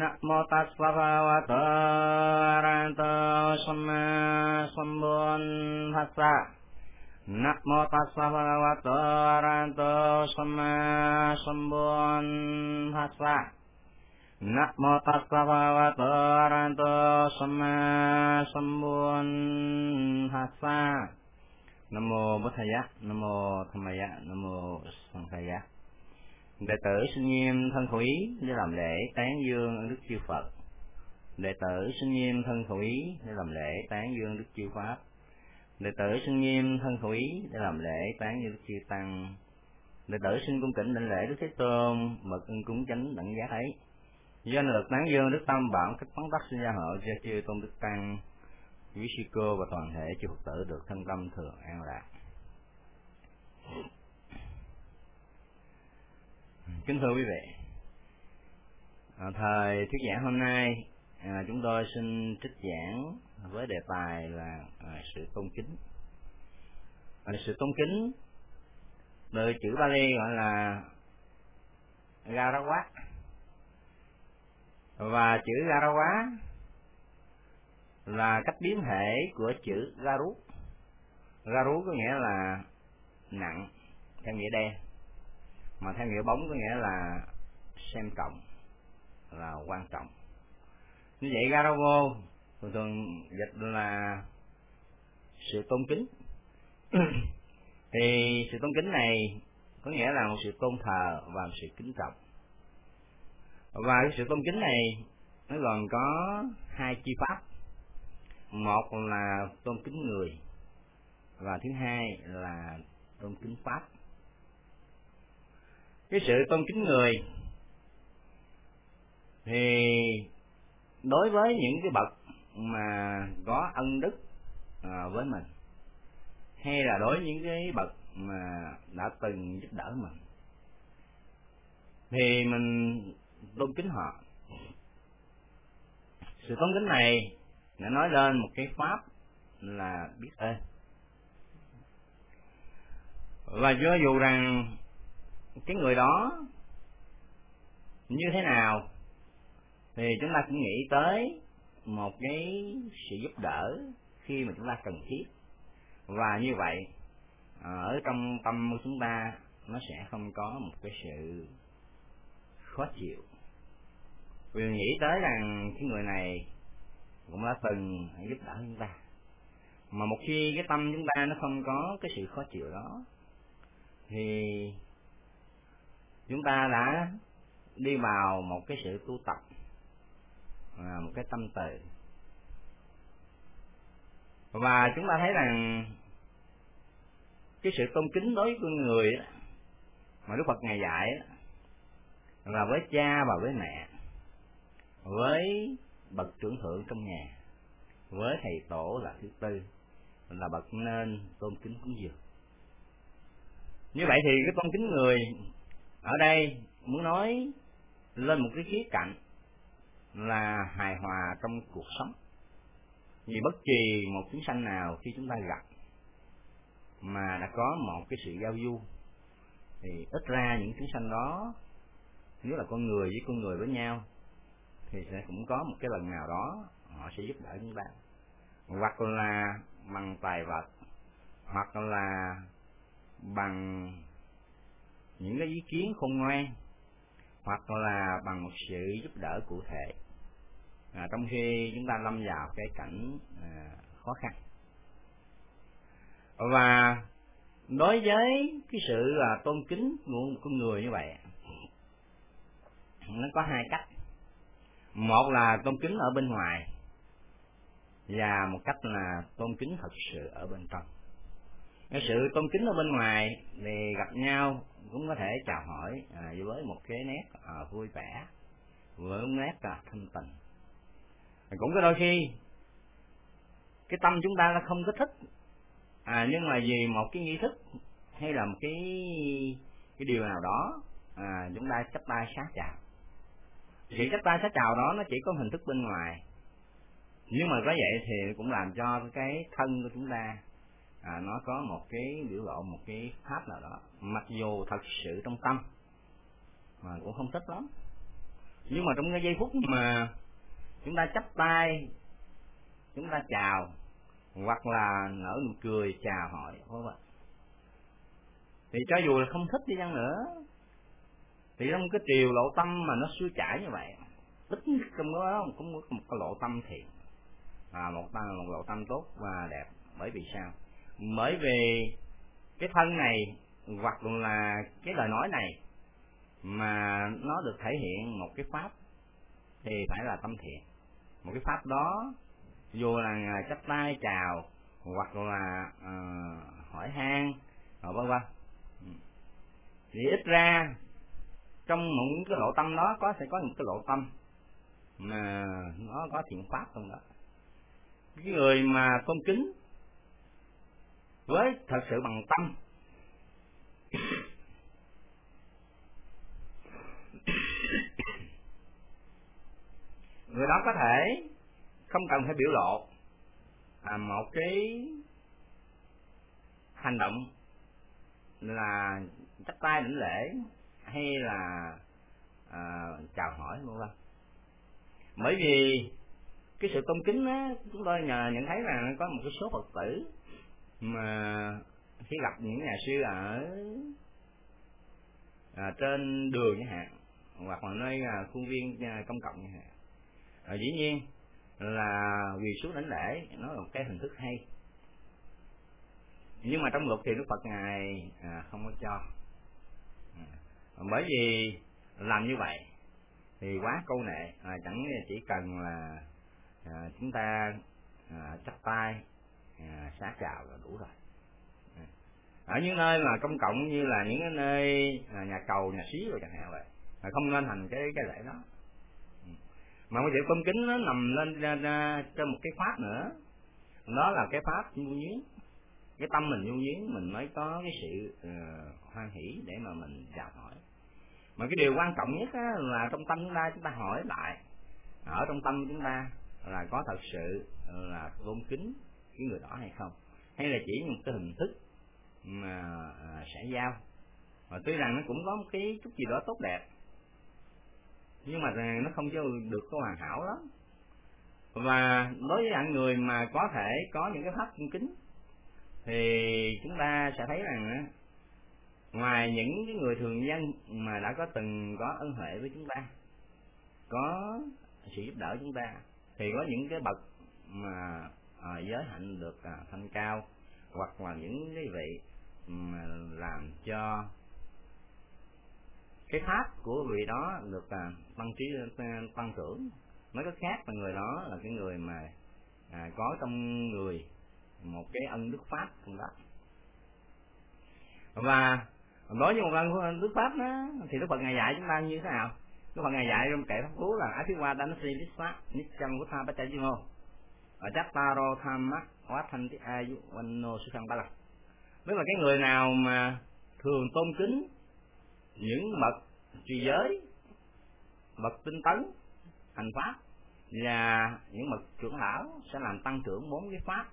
นะโมตัสสะภะคะวะโตอะระหะโตสัมมาสัมพุทธัสสะนะโมตัสสะภะคะวะโตอะระหะโตสัมมาสัมพุทธัสสะนะโมตัสสะภะคะวะโตอะระหะโตสัมมาสัมพุทธัสสะนะโมพุทธายะนะโมธัมมยะนะโมสังฆยะ đệ tử xin nghiêm thân khẩu ý để làm lễ tán dương đức chư phật. Đệ tử xin nghiêm thân khẩu ý để làm lễ tán dương đức chư pháp. Đệ tử xin nghiêm thân khẩu ý để làm lễ tán dương đức chư tăng. Đệ tử xin cung kính đảnh lễ đức thế tôn bậc ưng cúng chánh đẳng giác ấy. Do lực tán dương đức tam bảo cách phán tắc sinh gia hộ cho chư tôn đức tăng. Quý sư cô và toàn thể chư phật tử được thân tâm thường an lạc kính thưa quý vị. À, thời thuyết giảng hôm nay à, chúng tôi xin trích giảng với đề tài là à, sự tôn kính. À, sự tôn kính từ chữ Bali gọi là Garawa và chữ Garawa là cách biến thể của chữ Garu Garu có nghĩa là nặng theo nghĩa đen mà theo nghĩa bóng có nghĩa là xem trọng, là quan trọng. Như vậy Garavo thường thường dịch là sự tôn kính. Thì sự tôn kính này có nghĩa là một sự tôn thờ và một sự kính trọng. Và cái sự tôn kính này nó gồm có hai chi pháp. Một là tôn kính người và thứ hai là tôn kính pháp cái sự tôn kính người thì đối với những cái bậc mà có ân đức à, với mình hay là đối với những cái bậc mà đã từng giúp đỡ mình thì mình tôn kính họ. Sự tôn kính này đã nói lên một cái pháp là biết ơn. Và cho dù rằng cái người đó như thế nào, thì chúng ta cũng nghĩ tới một cái sự giúp đỡ khi mà chúng ta cần thiết. Và như vậy à, ở trong tâm của chúng ta, nó sẽ không có một cái sự khó chịu. Vì nghĩ tới rằng cái người này cũng đã từng giúp đỡ chúng ta. Mà một khi cái tâm chúng ta nó không có cái sự khó chịu đó, thì chúng ta đã đi vào một cái sự tu tập à, một cái tâm từ. Và chúng ta thấy rằng cái sự tôn kính đối với con người đó, mà đức phật ngài dạy đó, là với cha và với mẹ với bậc trưởng thượng trong nhà với thầy tổ là thứ tư là bậc nên tôn kính cúng dường. Như vậy thì cái tôn kính người ở đây muốn nói lên một cái khía cạnh là hài hòa trong cuộc sống. Vì bất kỳ một chúng sanh nào khi chúng ta gặp mà đã có một cái sự giao du, thì ít ra những chúng sanh đó, nếu là con người với con người với nhau, thì sẽ cũng có một cái lần nào đó họ sẽ giúp đỡ chúng ta. Hoặc là bằng tài vật, hoặc là bằng những cái ý kiến khôn ngoan hoặc là bằng một sự giúp đỡ cụ thể. À, trong khi chúng ta lâm vào cái cảnh à, khó khăn. Và đối với cái sự là tôn kính của một con người như vậy nó có hai cách. Một là tôn kính ở bên ngoài và một cách là tôn kính thật sự ở bên trong cái sự tôn kính ở bên ngoài thì gặp nhau cũng có thể chào hỏi à, với một cái nét à, vui vẻ với một nét à, thanh tịnh. Cũng có đôi khi cái tâm chúng ta nó không có thích à nhưng mà vì một cái nghi thức hay là một cái cái điều nào đó à chúng ta chấp tay sát chào. Chỉ chấp tay sát chào đó nó chỉ có hình thức bên ngoài. Nhưng mà có vậy thì cũng làm cho cái thân của chúng ta à, nó có một cái biểu lộ một cái pháp nào đó. Mặc dù thật sự trong tâm mà cũng không thích lắm. Nhưng mà trong cái giây phút mà chúng ta chắp tay chúng ta chào hoặc là nở nụ cười chào hỏi không ạ thì cho dù là không thích đi chăng nữa thì trong cái triều lộ tâm mà nó suy chảy như vậy ít trong đó cũng có một cái lộ tâm thiện. À, một tâm một lộ tâm tốt và đẹp bởi vì sao? Bởi vì cái thân này hoặc là cái lời nói này mà nó được thể hiện một cái pháp thì phải là tâm thiện. Một cái pháp đó dù là chắp tay chào hoặc là uh, hỏi han rồi vân vân. Thì ít ra trong một cái lộ tâm đó có sẽ có một cái lộ tâm mà nó có thiện pháp trong đó. Cái người mà tôn kính với thật sự bằng tâm. Người đó có thể không cần phải biểu lộ à, một cái hành động là chắp tay đỉnh lễ hay là à, chào hỏi vân vân. Bởi vì cái sự tôn kính á chúng tôi nhờ nhận thấy là có một cái số phật tử mà khi gặp những nhà sư ở à, trên đường chẳng hạn hoặc là nơi à, khuôn viên à, công cộng chẳng hạn. À, dĩ nhiên là quỳ xuống đánh lễ nó là một cái hình thức hay. Nhưng mà trong luật thì đức phật ngài à, không có cho. À, bởi vì làm như vậy thì quá câu nệ à, chẳng chỉ cần là à, chúng ta à, chắp tay à, xá chào là đủ rồi. Ừ. Ở những nơi mà công cộng như là những cái nơi à, nhà cầu nhà xí rồi chẳng hạn vậy mà không nên thành cái cái lễ đó. Ừ. Mà cái việc tôn kính nó nằm lên ra, ra trên một cái pháp nữa. Đó là cái pháp nhu nhuyến. Cái tâm mình nhu nhuyến mình mới có cái sự uh, hoan hỷ để mà mình chào hỏi. Mà cái điều quan trọng nhất á, là trong tâm chúng ta chúng ta hỏi lại. Ở trong tâm chúng ta là có thật sự là tôn kính cái người đó hay không. Hay là chỉ một cái hình thức mà sẽ xã giao. Và tuy rằng nó cũng có một cái chút gì đó tốt đẹp. Nhưng mà nó không cho được có hoàn hảo lắm. Và đối với những người mà có thể có những cái pháp cung kính, thì chúng ta sẽ thấy rằng ngoài những cái người thường dân mà đã có từng có ân huệ với chúng ta, có sự giúp đỡ chúng ta, thì có những cái bậc mà à, giới hạnh được à, thanh cao hoặc là những cái vị mà làm cho cái pháp của vị đó được à, tăng trí à, tăng trưởng. Nói cách khác là người đó là cái người mà à, có trong người một cái ân đức pháp cũng đó. Và đối với một ân đức pháp đó thì đức phật ngày dạy chúng ta như thế nào? Đức phật ngày dạy trong kệ pháp cú là ái qua đánh si đức pháp nít của tha bát chai mô và chắc taro tham mắt hóa thanh cái ayu vanno sư khăn ba lần Nếu là cái người nào mà thường tôn kính những bậc trì giới bậc tinh tấn hành pháp và những bậc trưởng lão sẽ làm tăng trưởng bốn cái pháp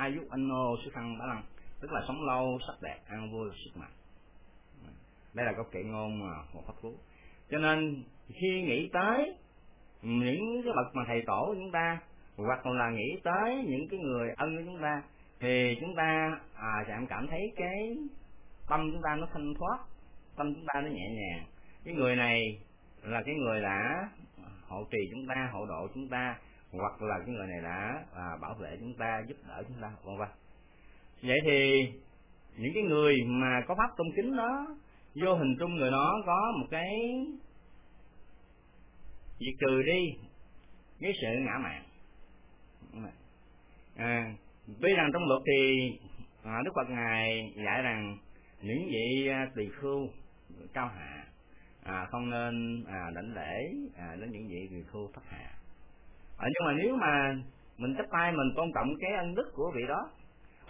ayu anno sư khăn ba lăng, tức là sống lâu sắc đẹp an vui sức mạnh. Đây là câu kệ ngôn mà một pháp cú. Cho nên khi nghĩ tới những cái bậc mà thầy tổ của chúng ta hoặc là nghĩ tới những cái người ân của chúng ta thì chúng ta à, sẽ cảm thấy cái tâm chúng ta nó thanh thoát tâm chúng ta nó nhẹ nhàng. Cái người này là cái người đã hộ trì chúng ta hộ độ chúng ta hoặc là cái người này đã à, bảo vệ chúng ta giúp đỡ chúng ta vân vân. Vậy thì những cái người mà có pháp tôn kính đó vô hình trung người đó có một cái việc trừ đi cái sự ngã mạn à, biết rằng trong luật thì à, đức phật ngài dạy rằng những vị à, tỳ khưu cao hạ à, không nên à, đảnh lễ à, đến những vị tỳ khưu thấp hạ. À, nhưng mà nếu mà mình chấp tay mình tôn trọng cái ân đức của vị đó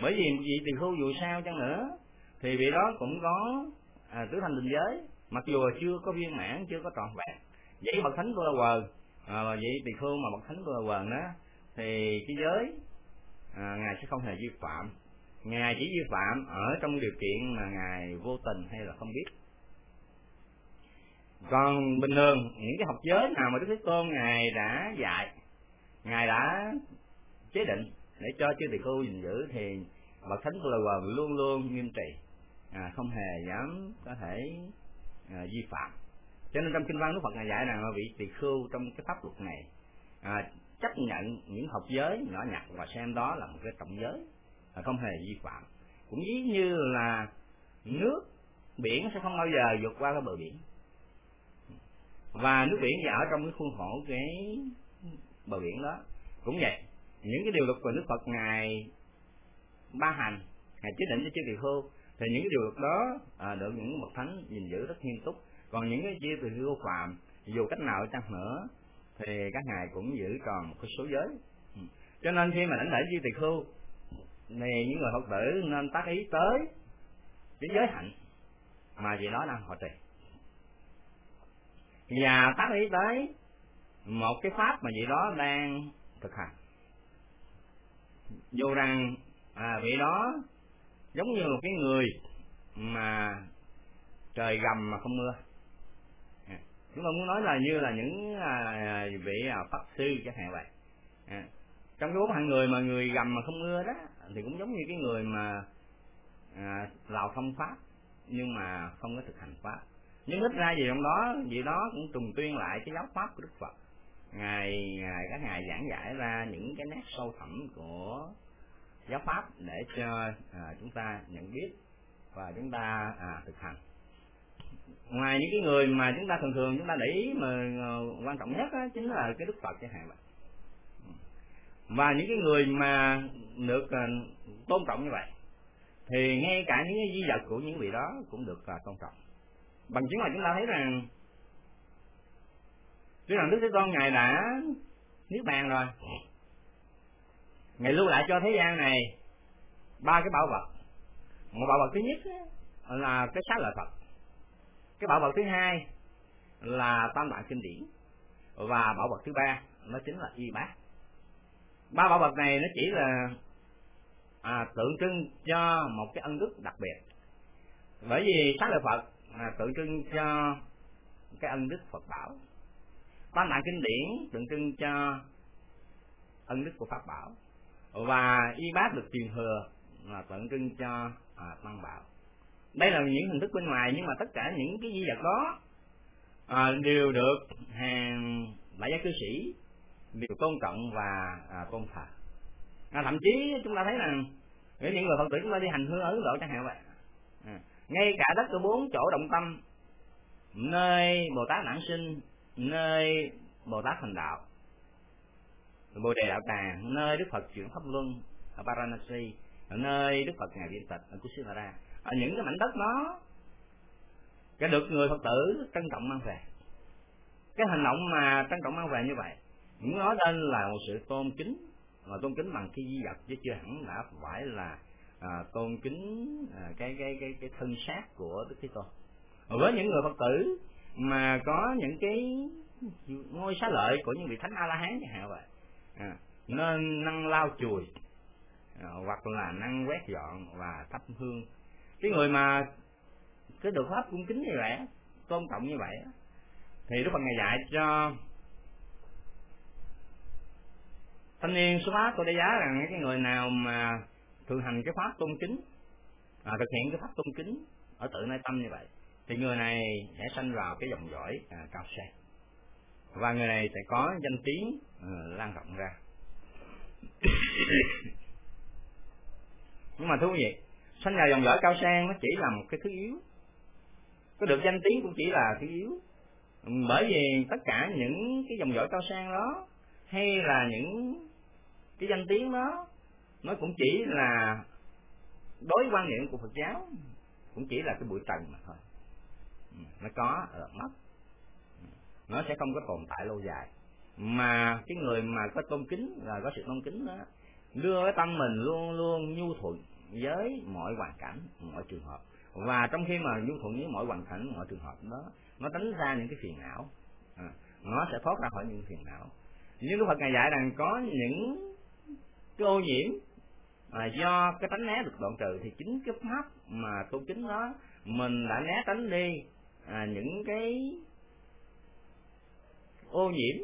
bởi vì vị tỳ khưu dù sao chăng nữa thì vị đó cũng có à, tứ thành định giới mặc dù chưa có viên mãn chưa có trọn vẹn. Vậy bậc thánh tu la quờ à, vậy tỳ khưu mà bậc thánh tu la quờ đó thì cái giới à, ngài sẽ không hề vi phạm. Ngài chỉ vi phạm ở trong điều kiện mà ngài vô tình hay là không biết. Còn bình thường những cái học giới nào mà đức thế tôn ngài đã dạy ngài đã chế định để cho chư tỳ khưu gìn giữ thì bậc thánh tu là luôn luôn nghiêm trì à, không hề dám có thể à, vi phạm. Cho nên trong kinh văn đức phật ngài dạy rằng vị tỳ khưu trong cái pháp luật này à, chấp nhận những học giới nhỏ nhặt và xem đó là một cái trọng giới và không hề vi phạm. Cũng ví như là nước biển sẽ không bao giờ vượt qua cái bờ biển. Và nước biển thì ở trong cái khuôn khổ cái bờ biển đó. Cũng vậy những cái điều luật của đức phật ngài ba hành ngài chế định cho chư tỳ khưu thì những cái điều luật đó à, được những bậc thánh nhìn giữ rất nghiêm túc. Còn những cái chư tỳ khưu phạm dù cách nào chăng nữa thì các ngài cũng giữ tròn một cái số giới. Ừ. Cho nên khi mà đánh lễ duy tỳ khưu thì những người phật tử nên tác ý tới cái giới hạnh mà vị đó đang họ trì. Và tác ý tới một cái pháp mà vị đó đang thực hành. Dù rằng à, vị đó giống như một cái người mà trời gầm mà không mưa chúng ta muốn nói là như là những à, vị à, pháp sư chẳng hạn vậy. À, trong cái bốn hạng người mà người gầm mà không mưa đó thì cũng giống như cái người mà à, lào thông pháp nhưng mà không có thực hành pháp. Nhưng ít ra gì trong đó gì đó cũng trùng tuyên lại cái giáo pháp của đức phật. Ngài ngài các ngài giảng giải ra những cái nét sâu thẳm của giáo pháp để cho à, chúng ta nhận biết và chúng ta à, thực hành ngoài những cái người mà chúng ta thường thường chúng ta để ý mà ờ, quan trọng nhất đó, chính là cái đức phật chẳng hạn vậy và những cái người mà được ờ, tôn trọng như vậy thì ngay cả những cái di vật của những vị đó cũng được ờ, tôn trọng. Bằng chứng là chúng ta thấy rằng Tuy rằng Đức Thế Tôn Ngài đã Niết bàn rồi Ngài lưu lại cho thế gian này ba cái bảo vật. Một bảo vật thứ nhất là cái xác lợi Phật cái bảo vật thứ hai là tam tạng kinh điển. Và bảo vật thứ ba nó chính là y bát. Ba bảo vật này nó chỉ là à, tượng trưng cho một cái ân đức đặc biệt. Bởi vì sát lợi Phật là tượng trưng cho cái ân đức Phật bảo. Tam tạng kinh điển tượng trưng cho ân đức của pháp bảo. Và y bát được truyền thừa là tượng trưng cho à, tăng bảo đây là những hình thức bên ngoài nhưng mà tất cả những cái di vật đó à, đều được hàng đại gia cư sĩ đều tôn trọng và à, tôn thờ. À, thậm chí chúng ta thấy rằng những người phật tử chúng ta đi hành hương ở ấn độ chẳng hạn vậy. À, ngay cả đất của bốn chỗ động tâm nơi bồ tát nản sinh nơi bồ tát thành đạo bồ đề đạo tràng nơi đức phật chuyển pháp luân ở Varanasi ở nơi đức phật ngài viên tịch ở Kusinara ở những cái mảnh đất đó cái được người phật tử trân trọng mang về. Cái hành động mà trân trọng mang về như vậy những nói lên là một sự tôn kính mà tôn kính bằng cái di vật chứ chưa hẳn đã phải là à, tôn kính à, cái cái cái cái thân xác của đức thế tôn. Với những người phật tử mà có những cái ngôi xá lợi của những vị thánh a la hán chẳng hạn vậy à, nên năng lao chùi à, hoặc là năng quét dọn và thắp hương cái người mà cái được pháp cung kính như vậy tôn trọng như vậy thì đức phật ngài dạy cho thanh niên xuất phát tôi đánh giá rằng cái người nào mà thường hành cái pháp tôn kính à, thực hiện cái pháp tôn kính ở tự nơi tâm như vậy thì người này sẽ sanh vào cái dòng dõi à, cao sang. Và người này sẽ có danh tiếng à, lan rộng ra. Nhưng mà thú vị sanh nhà dòng dõi cao sang nó chỉ là một cái thứ yếu. Có được danh tiếng cũng chỉ là thứ yếu. Bởi vì tất cả những cái dòng dõi cao sang đó, hay là những cái danh tiếng đó, nó cũng chỉ là đối quan niệm của Phật giáo, cũng chỉ là cái bụi trần mà thôi. Ừ, nó có ở mất nó sẽ không có tồn tại lâu dài. Mà cái người mà có tôn kính, là có sự tôn kính đó, đưa cái tâm mình luôn luôn nhu thuận với mọi hoàn cảnh mọi trường hợp. Và trong khi mà du thuận với mọi hoàn cảnh mọi trường hợp đó nó tránh ra những cái phiền não. À, nó sẽ thoát ra khỏi những phiền não. Nhưng Đức Phật ngài dạy rằng có những cái ô nhiễm à, do cái tánh né được đoạn trừ thì chính cái pháp mà tôn kính đó mình đã né tránh đi à, những cái ô nhiễm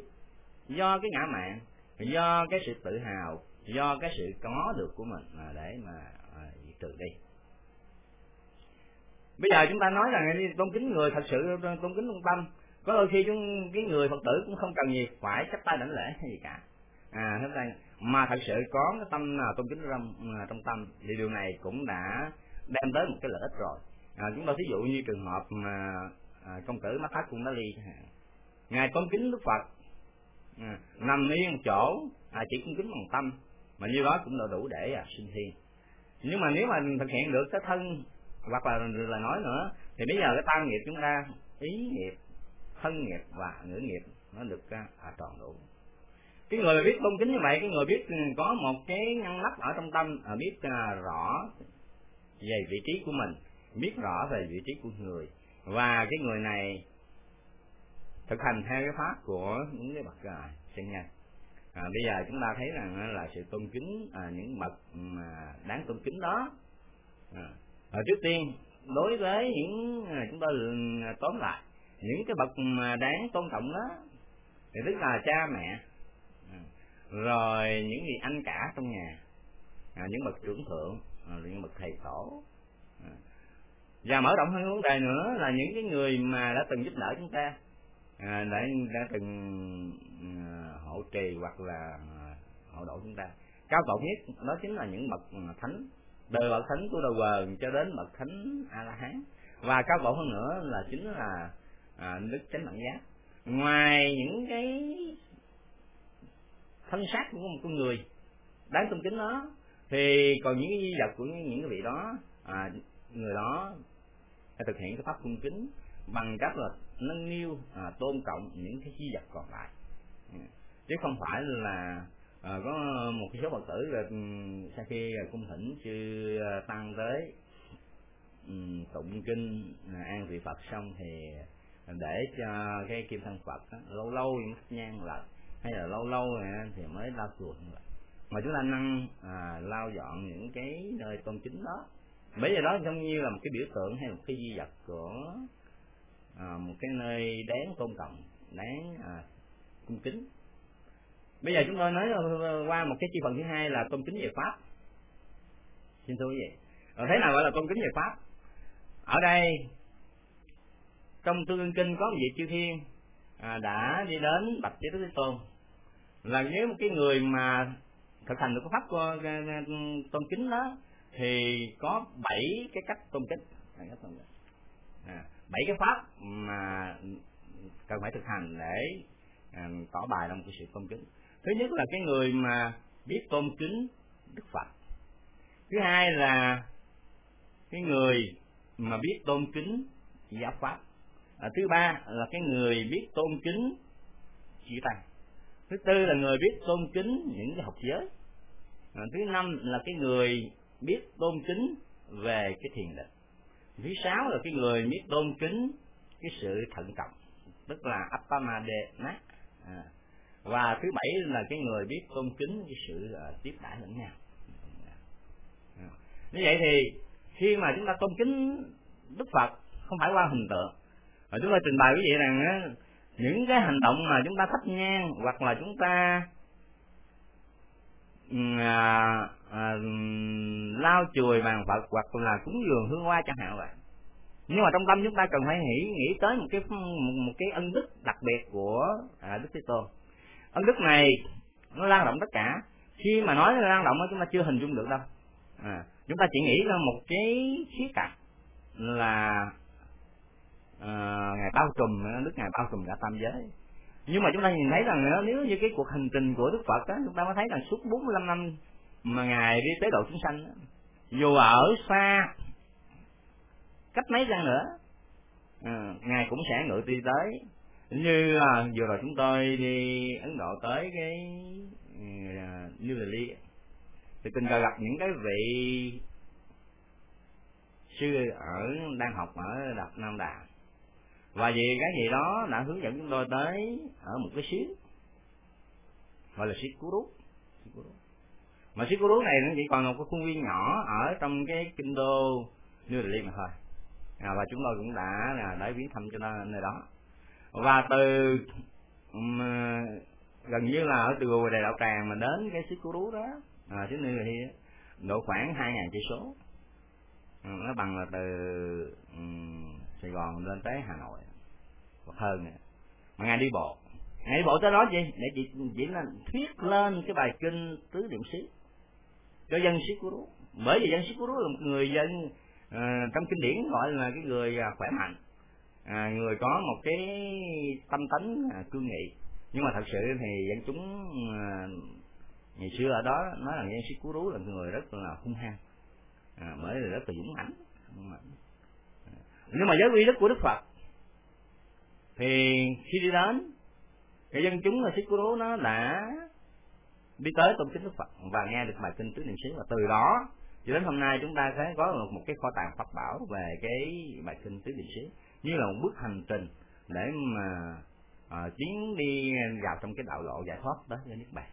do cái ngã mạng do cái sự tự hào do cái sự có được của mình. Mà để mà từ đi bây giờ chúng ta nói rằng tôn kính người thật sự tôn kính trung tâm. Có đôi khi chúng cái người phật tử cũng không cần gì phải chấp tay đảnh lễ hay gì cả. À thế đây mà thật sự có cái tâm nào tôn kính trong à, trong tâm thì điều này cũng đã đem tới một cái lợi ích rồi. À, chúng ta ví dụ như trường hợp mà à, công tử mắt thắt cũng đã ly ngài tôn kính đức phật à, nằm yên một chỗ à, chỉ cung kính bằng tâm mà như đó cũng là đủ để à, sinh thiên nhưng mà nếu mà thực hiện được cái thân hoặc là là nói nữa thì bây giờ cái tam nghiệp chúng ta ý nghiệp thân nghiệp và ngữ nghiệp nó được à, à tròn đủ. Cái người biết tôn kính như vậy cái người biết ừ, có một cái ngăn nắp ở trong tâm à, biết à, rõ về vị trí của mình biết rõ về vị trí của người. Và cái người này thực hành theo cái pháp của những cái bậc à, chân nhân à, bây giờ chúng ta thấy rằng là sự tôn kính à, những bậc ừ, mà đáng tôn kính đó à, à, trước tiên đối với những à, chúng ta ừ, à, tóm lại những cái bậc ừ, mà đáng tôn trọng đó thì tức là cha mẹ à, rồi những người anh cả trong nhà à, những bậc trưởng thượng à, những bậc thầy tổ à. và mở rộng hơn vấn đề nữa là những cái người mà đã từng giúp đỡ chúng ta à, đã đã từng à, hộ trì hoặc là à, hộ độ chúng ta. Cao tổ nhất đó chính là những bậc thánh từ bậc thánh của đầu quần cho đến bậc thánh a la hán và cao tổ hơn nữa là chính là à, đức chánh đẳng giác. Ngoài những cái thân xác của một con người đáng tôn kính đó thì còn những cái di vật của những cái vị đó à, người đó thực hiện cái pháp cung kính bằng cách là nâng niu à, tôn trọng những cái di vật còn lại. Ừ. Chứ không phải là à, có một cái số phật tử là ừ, sau khi cung thỉnh chưa à, tăng tới um, tụng kinh à, an vị phật xong thì để cho cái kim thân phật đó, lâu lâu nhang lại. Hay là lâu lâu thì mới lau chùa như vậy mà chúng ta năng à, lau dọn những cái nơi tôn chính đó. Bây giờ đó giống như là một cái biểu tượng hay một cái di vật của à, một cái nơi đáng tôn trọng đáng à, cung kính. Bây giờ chúng tôi nói ờ, ờ, qua một cái chi phần thứ hai là tôn kính về pháp. Xin thưa quý vị. Ờ, thế nào gọi là tôn kính về pháp? Ở đây trong tương kinh có một vị chư thiên à, đã đi đến bạch với đức thế tôn. Là nếu một cái người mà thực hành được cái pháp của à, à, tôn kính đó thì có bảy cái cách tôn kính. À, bảy cái pháp mà cần phải thực hành để à, tỏ bài trong một cái sự tôn kính. Thứ nhất là cái người mà biết tôn kính đức phật. Thứ hai là cái người mà biết tôn kính giáo pháp. À, thứ ba là cái người biết tôn kính chữ tăng. Thứ tư là người biết tôn kính những cái học giới. À, thứ năm là cái người biết tôn kính về cái thiền định thứ sáu là cái người biết tôn kính cái sự thận trọng tức là appamade nát à. và thứ bảy là cái người biết tôn kính cái sự uh, tiếp đãi lẫn nhau à. như vậy thì khi mà chúng ta tôn kính đức phật không phải qua hình tượng và chúng ta trình bày quý vị rằng á, những cái hành động mà chúng ta thắp nhang hoặc là chúng ta à, à, lau chùi bàn phật hoặc là cúng dường hương hoa chẳng hạn vậy. Nhưng mà trong tâm chúng ta cần phải nghĩ nghĩ tới một cái một, một cái ân đức đặc biệt của à, đức thế tôn. Ân đức này nó lan rộng tất cả. Khi mà nói lan rộng chúng ta chưa hình dung được đâu. À, chúng ta chỉ nghĩ ra một cái khía cạnh là à, ngài bao trùm đức ngài bao trùm cả tam giới. Nhưng mà chúng ta nhìn thấy rằng nếu như cái cuộc hành trình của đức phật đó chúng ta mới thấy rằng suốt 45 năm mà ngài đi tới độ chúng sanh đó, dù ở xa cách mấy răng nữa à, ngài cũng sẽ ngự đi tới. Như là vừa rồi chúng tôi đi ấn độ tới cái à, new delhi thì tình cờ gặp những cái vị sư ở đang học ở đập nam đà. Và vì cái gì đó đã hướng dẫn chúng tôi tới ở một cái xíu gọi là xứ cú rút mà Sikuru này nó chỉ còn một cái khuôn viên nhỏ ở trong cái kinh đô New Delhi mà thôi. À, và chúng tôi cũng đã là đã viếng thăm cho nơi đó. Và từ ờ, gần như là ở từ Gù Đài Đạo Tràng mà đến cái xứ Cố Rú đó à, xứ Nơi Thì độ khoảng hai ngàn cây số. Ừ, nó bằng là từ um, Sài Gòn lên tới Hà Nội hoặc hơn nữa. Mà ngày đi bộ. Ngày đi bộ tới đó gì? Để chỉ chỉ là thuyết lên cái bài kinh tứ niệm xứ cho dân sĩ Cú Rú. Bởi vì dân sĩ Cú Rú là một người dân à, trong kinh điển gọi là cái người à, khỏe mạnh. À, người có một cái tâm tánh à, cương nghị. Nhưng mà thật sự thì dân chúng à, ngày xưa ở đó nói là dân sĩ cú rú là người rất là hung hăng. À, bởi vì rất là dũng mãnh. Nhưng mà với uy đức của đức phật thì khi đi đến cái dân chúng là sĩ rú nó đã biết tới tôn kính đức phật và nghe được bài kinh tứ niệm xứ. Và từ đó cho đến hôm nay chúng ta sẽ có một, một cái kho tàng pháp bảo về cái bài kinh tứ niệm xứ như là một bước hành trình để mà à, tiến đi vào trong cái đạo lộ giải thoát đó cho nước bạn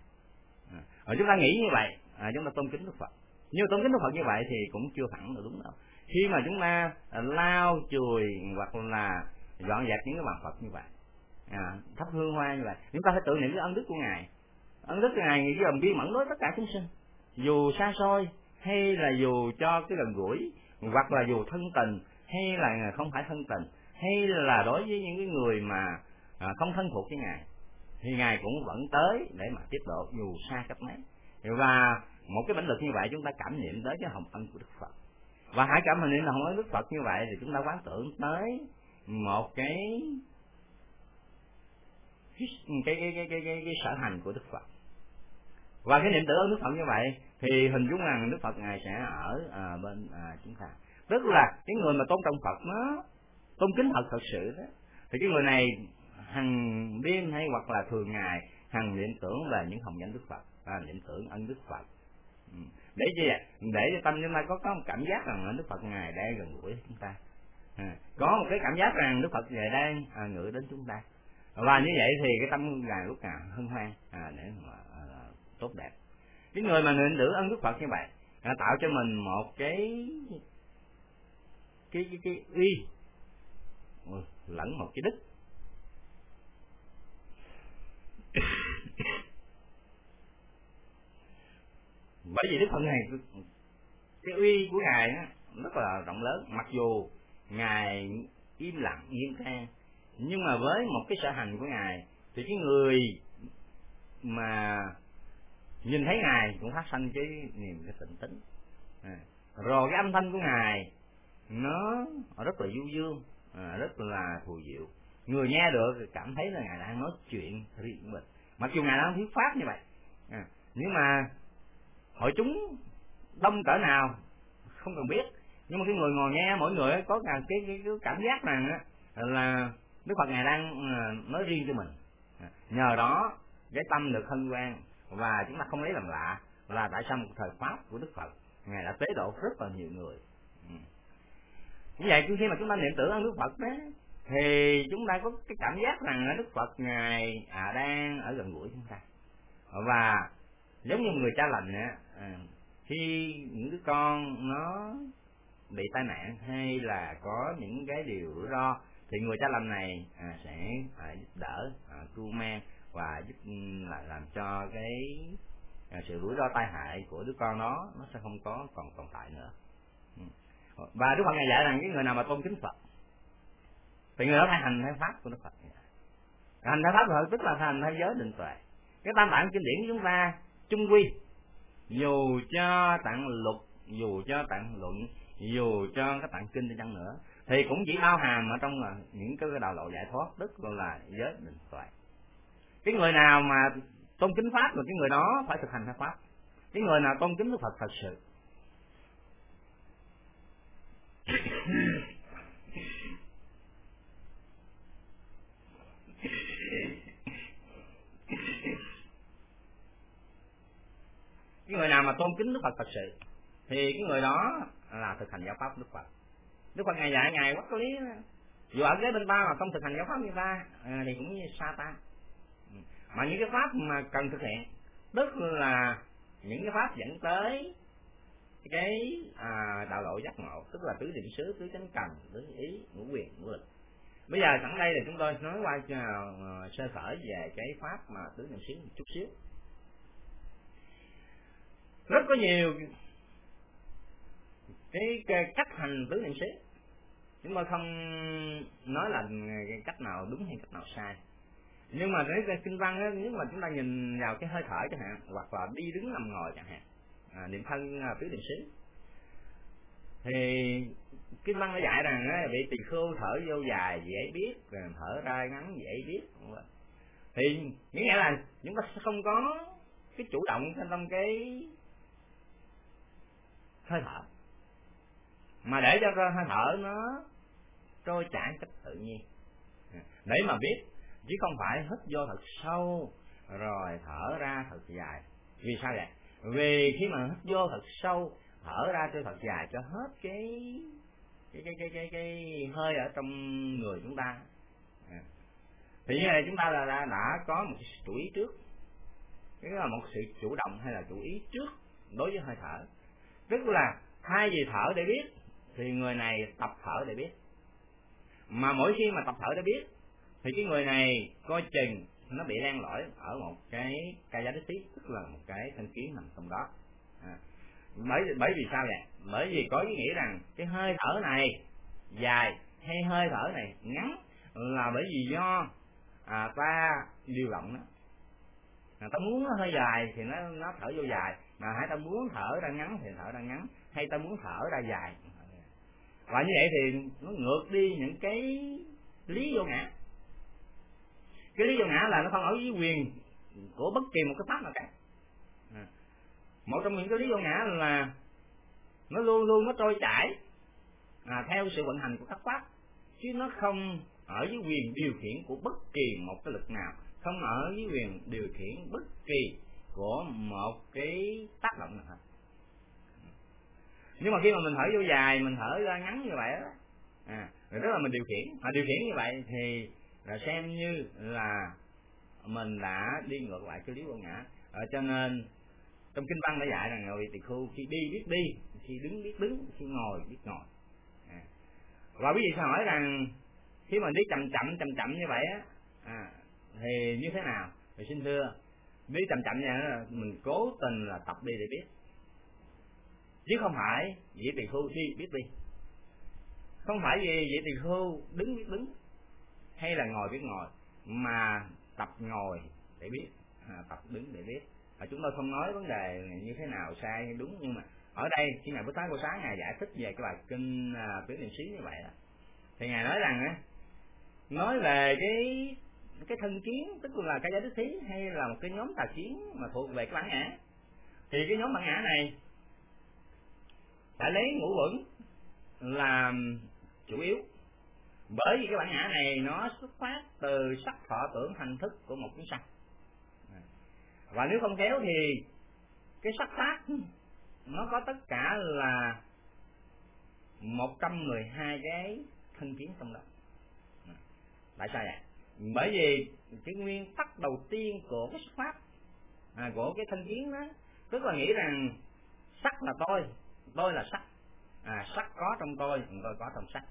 à, chúng ta nghĩ như vậy à, chúng ta tôn kính đức phật. Nhưng tôn kính đức phật như vậy thì cũng chưa hẳn là đúng đâu. Khi mà chúng ta lao chùi hoặc là dọn dẹp những cái bàn phật như vậy à, thắp hương hoa như vậy chúng ta phải tự niệm cái ân đức của ngài ân đức ngài cái lòng bi mẫn đối tất cả chúng sinh. Dù xa xôi hay là dù cho cái gần gũi hoặc là dù thân tình hay là không phải thân tình hay là đối với những cái người mà à, không thân thuộc với ngài thì ngài cũng vẫn tới để mà tiếp độ dù xa cách mấy. Và một cái bản lực như vậy chúng ta cảm niệm tới cái hồng ân của đức phật. Và hãy cảm niệm là hồng ân đức phật như vậy thì chúng ta quán tưởng tới một cái cái cái cái cái, cái, cái sở hành của đức phật và cái niệm tưởng ơn đức phật như vậy thì hình dung rằng đức phật ngài sẽ ở à, bên à, chúng ta. Tức là cái người mà tôn trọng phật nó tôn kính phật thật sự đó thì cái người này hằng đêm hay hoặc là thường ngày hằng niệm tưởng về những hồng danh đức phật và niệm tưởng ân đức phật. Ừ. để gì để cho tâm chúng ta có có một cảm giác rằng đức phật ngài đang gần gũi chúng ta. À, có một cái cảm giác rằng đức phật ngài đang à, ngự đến chúng ta. Và như vậy thì cái tâm ngài lúc nào hân hoan à, để mà tốt đẹp. Cái người mà niệm nữ ân đức phật như vậy là tạo cho mình một cái cái cái, cái uy ừ, lẫn một cái đức. Bởi vì đức phật này cái uy của ngài á rất là rộng lớn. Mặc dù ngài im lặng nghiêm trang nhưng mà với một cái sở hành của ngài thì cái người mà nhìn thấy ngài cũng phát sanh cái niềm cái tịnh tính. À. rồi cái âm thanh của ngài nó rất là du dương à, rất là thù diệu. Người nghe được thì cảm thấy là ngài đang nói chuyện riêng mình. Mặc dù ngài đang thuyết pháp như vậy. À, nhưng mà hội chúng đông cỡ nào không cần biết. Nhưng mà cái người ngồi nghe mỗi người có cái, cái, cái cảm giác rằng là đức phật ngài đang à, nói riêng cho mình. À, nhờ đó cái tâm được hân hoan và chúng ta không lấy làm lạ là tại sao một thời pháp của đức phật ngài đã tế độ rất là nhiều người? Ừ. như vậy khi mà chúng ta niệm tưởng ơn đức phật đó thì chúng ta có cái cảm giác rằng đức phật ngài à, đang ở gần gũi chúng ta. Và giống như người cha lành á à, khi những đứa con nó bị tai nạn hay là có những cái điều rủi ro thì người cha lành này à, sẽ à, giúp đỡ à, cưu mang và giúp ừ, là làm cho cái à, sự rủi ro tai hại của đứa con nó nó sẽ không có còn tồn tại nữa. Ừ. Và đức phật ngài dạy rằng cái người nào mà tôn kính phật, thì người đó phải hành theo pháp của đức phật. Hành theo pháp rồi tức là hành theo giới định tuệ. Cái tam tạng kinh điển của chúng ta chung quy. Dù cho tặng luật dù cho tặng luận, dù cho các tạng kinh đi chăng nữa, thì cũng chỉ bao hàm ở trong là những cái đạo lộ giải thoát, tức là giới định tuệ cái người nào mà tôn kính pháp là cái người đó phải thực hành theo pháp. Cái người nào tôn kính đức phật thật sự. Cái người nào mà tôn kính đức phật thật sự, thì cái người đó là thực hành giáo pháp đức phật. Đức phật ngày dạy, ngày quắc lý. Dù ở ghế bên ta mà không thực hành giáo pháp như ta à, thì cũng như sa ta mà những cái pháp mà cần thực hiện tức là những cái pháp dẫn tới cái à, đạo lộ giác ngộ tức là tứ định xứ tứ chánh cần tứ ý ngũ quyền ngũ lực. Bây giờ sẵn đây là chúng tôi nói qua cho uh, sơ sở về cái pháp mà tứ niệm xứ một chút xíu. Rất có nhiều cái, cái cách hành tứ niệm xứ. Chúng tôi không nói là cách nào đúng hay cách nào sai nhưng mà cái kinh văn á nếu mà chúng ta nhìn vào cái hơi thở chẳng hạn hoặc là đi đứng nằm ngồi chẳng hạn à, niệm thân à, tứ niệm xứ thì kinh văn nó dạy rằng á, bị tỳ khưu thở vô dài dễ biết à, thở ra ngắn dễ biết thì nghĩa là chúng ta không có cái chủ động trong cái hơi thở. Mà để cho hơi thở nó trôi chảy cách tự nhiên. Để mà biết chứ không phải hít vô thật sâu rồi thở ra thật dài. Vì sao vậy? Vì khi mà hít vô thật sâu thở ra cho thật dài cho hết cái cái cái cái cái, cái hơi ở trong người chúng ta. À. thì như này chúng ta là đã, đã có một chủ ý trước. Cái là một sự chủ động hay là chủ ý trước đối với hơi thở. Tức là thay vì thở để biết thì người này tập thở để biết. Mà mỗi khi mà tập thở để biết thì cái người này coi chừng nó bị len lỏi ở một cái ca giá đích tí tức là một cái thân kiến nằm trong đó. À. bởi bởi vì sao vậy? Bởi vì có ý nghĩa rằng cái hơi thở này dài hay hơi thở này ngắn là bởi vì do à, ta điều động nó. À, ta muốn nó hơi dài thì nó nó thở vô dài. Mà hãy ta muốn thở ra ngắn thì thở ra ngắn hay ta muốn thở ra dài. Và như vậy thì nó ngược đi những cái lý vô ngã cái lý do ngã là nó không ở dưới quyền của bất kỳ một cái pháp nào cả. À. một trong những cái lý do ngã là nó luôn luôn nó trôi chảy à, theo sự vận hành của các pháp chứ nó không ở dưới quyền điều khiển của bất kỳ một cái lực nào không ở dưới quyền điều khiển bất kỳ của một cái tác động nào hết. Nhưng mà khi mà mình thở vô dài mình thở ra ngắn như vậy đó à, rất là mình điều khiển. Mà điều khiển như vậy thì là xem như là mình đã đi ngược lại cái lý vô ngã. À, cho nên trong kinh văn đã dạy rằng người tỳ khu khi đi biết đi khi đứng biết đứng khi ngồi biết ngồi. À. và quý vị sẽ hỏi rằng khi mình đi chậm chậm chậm chậm như vậy á à, thì như thế nào? Thì xin thưa đi chậm chậm như là mình cố tình là tập đi để biết. Chứ không phải vị tỳ khu đi biết đi. Không phải vì vị tỳ khu đứng biết đứng hay là ngồi biết ngồi mà tập ngồi để biết à, tập đứng để biết. Và chúng tôi không nói vấn đề như thế nào sai hay đúng nhưng mà ở đây khi ngài bố tát cô sáng ngài giải thích về cái bài kinh à, niệm xí như vậy đó, thì ngài nói rằng á nói về cái cái thân kiến tức là cái giá đức thí hay là một cái nhóm tà kiến mà thuộc về cái bản ngã thì cái nhóm bản ngã này phải lấy ngũ vững làm chủ yếu bởi vì cái bản ngã này nó xuất phát từ sắc thọ tưởng hành thức của một chúng sanh. Và nếu không khéo thì cái sắc pháp nó có tất cả là 112 cái thân kiến trong đó. Tại sao vậy? Bởi vì cái nguyên tắc đầu tiên của cái sắc pháp à, của cái thân kiến đó tức là nghĩ rằng sắc là tôi tôi là sắc. À, sắc có trong tôi tôi có trong sắc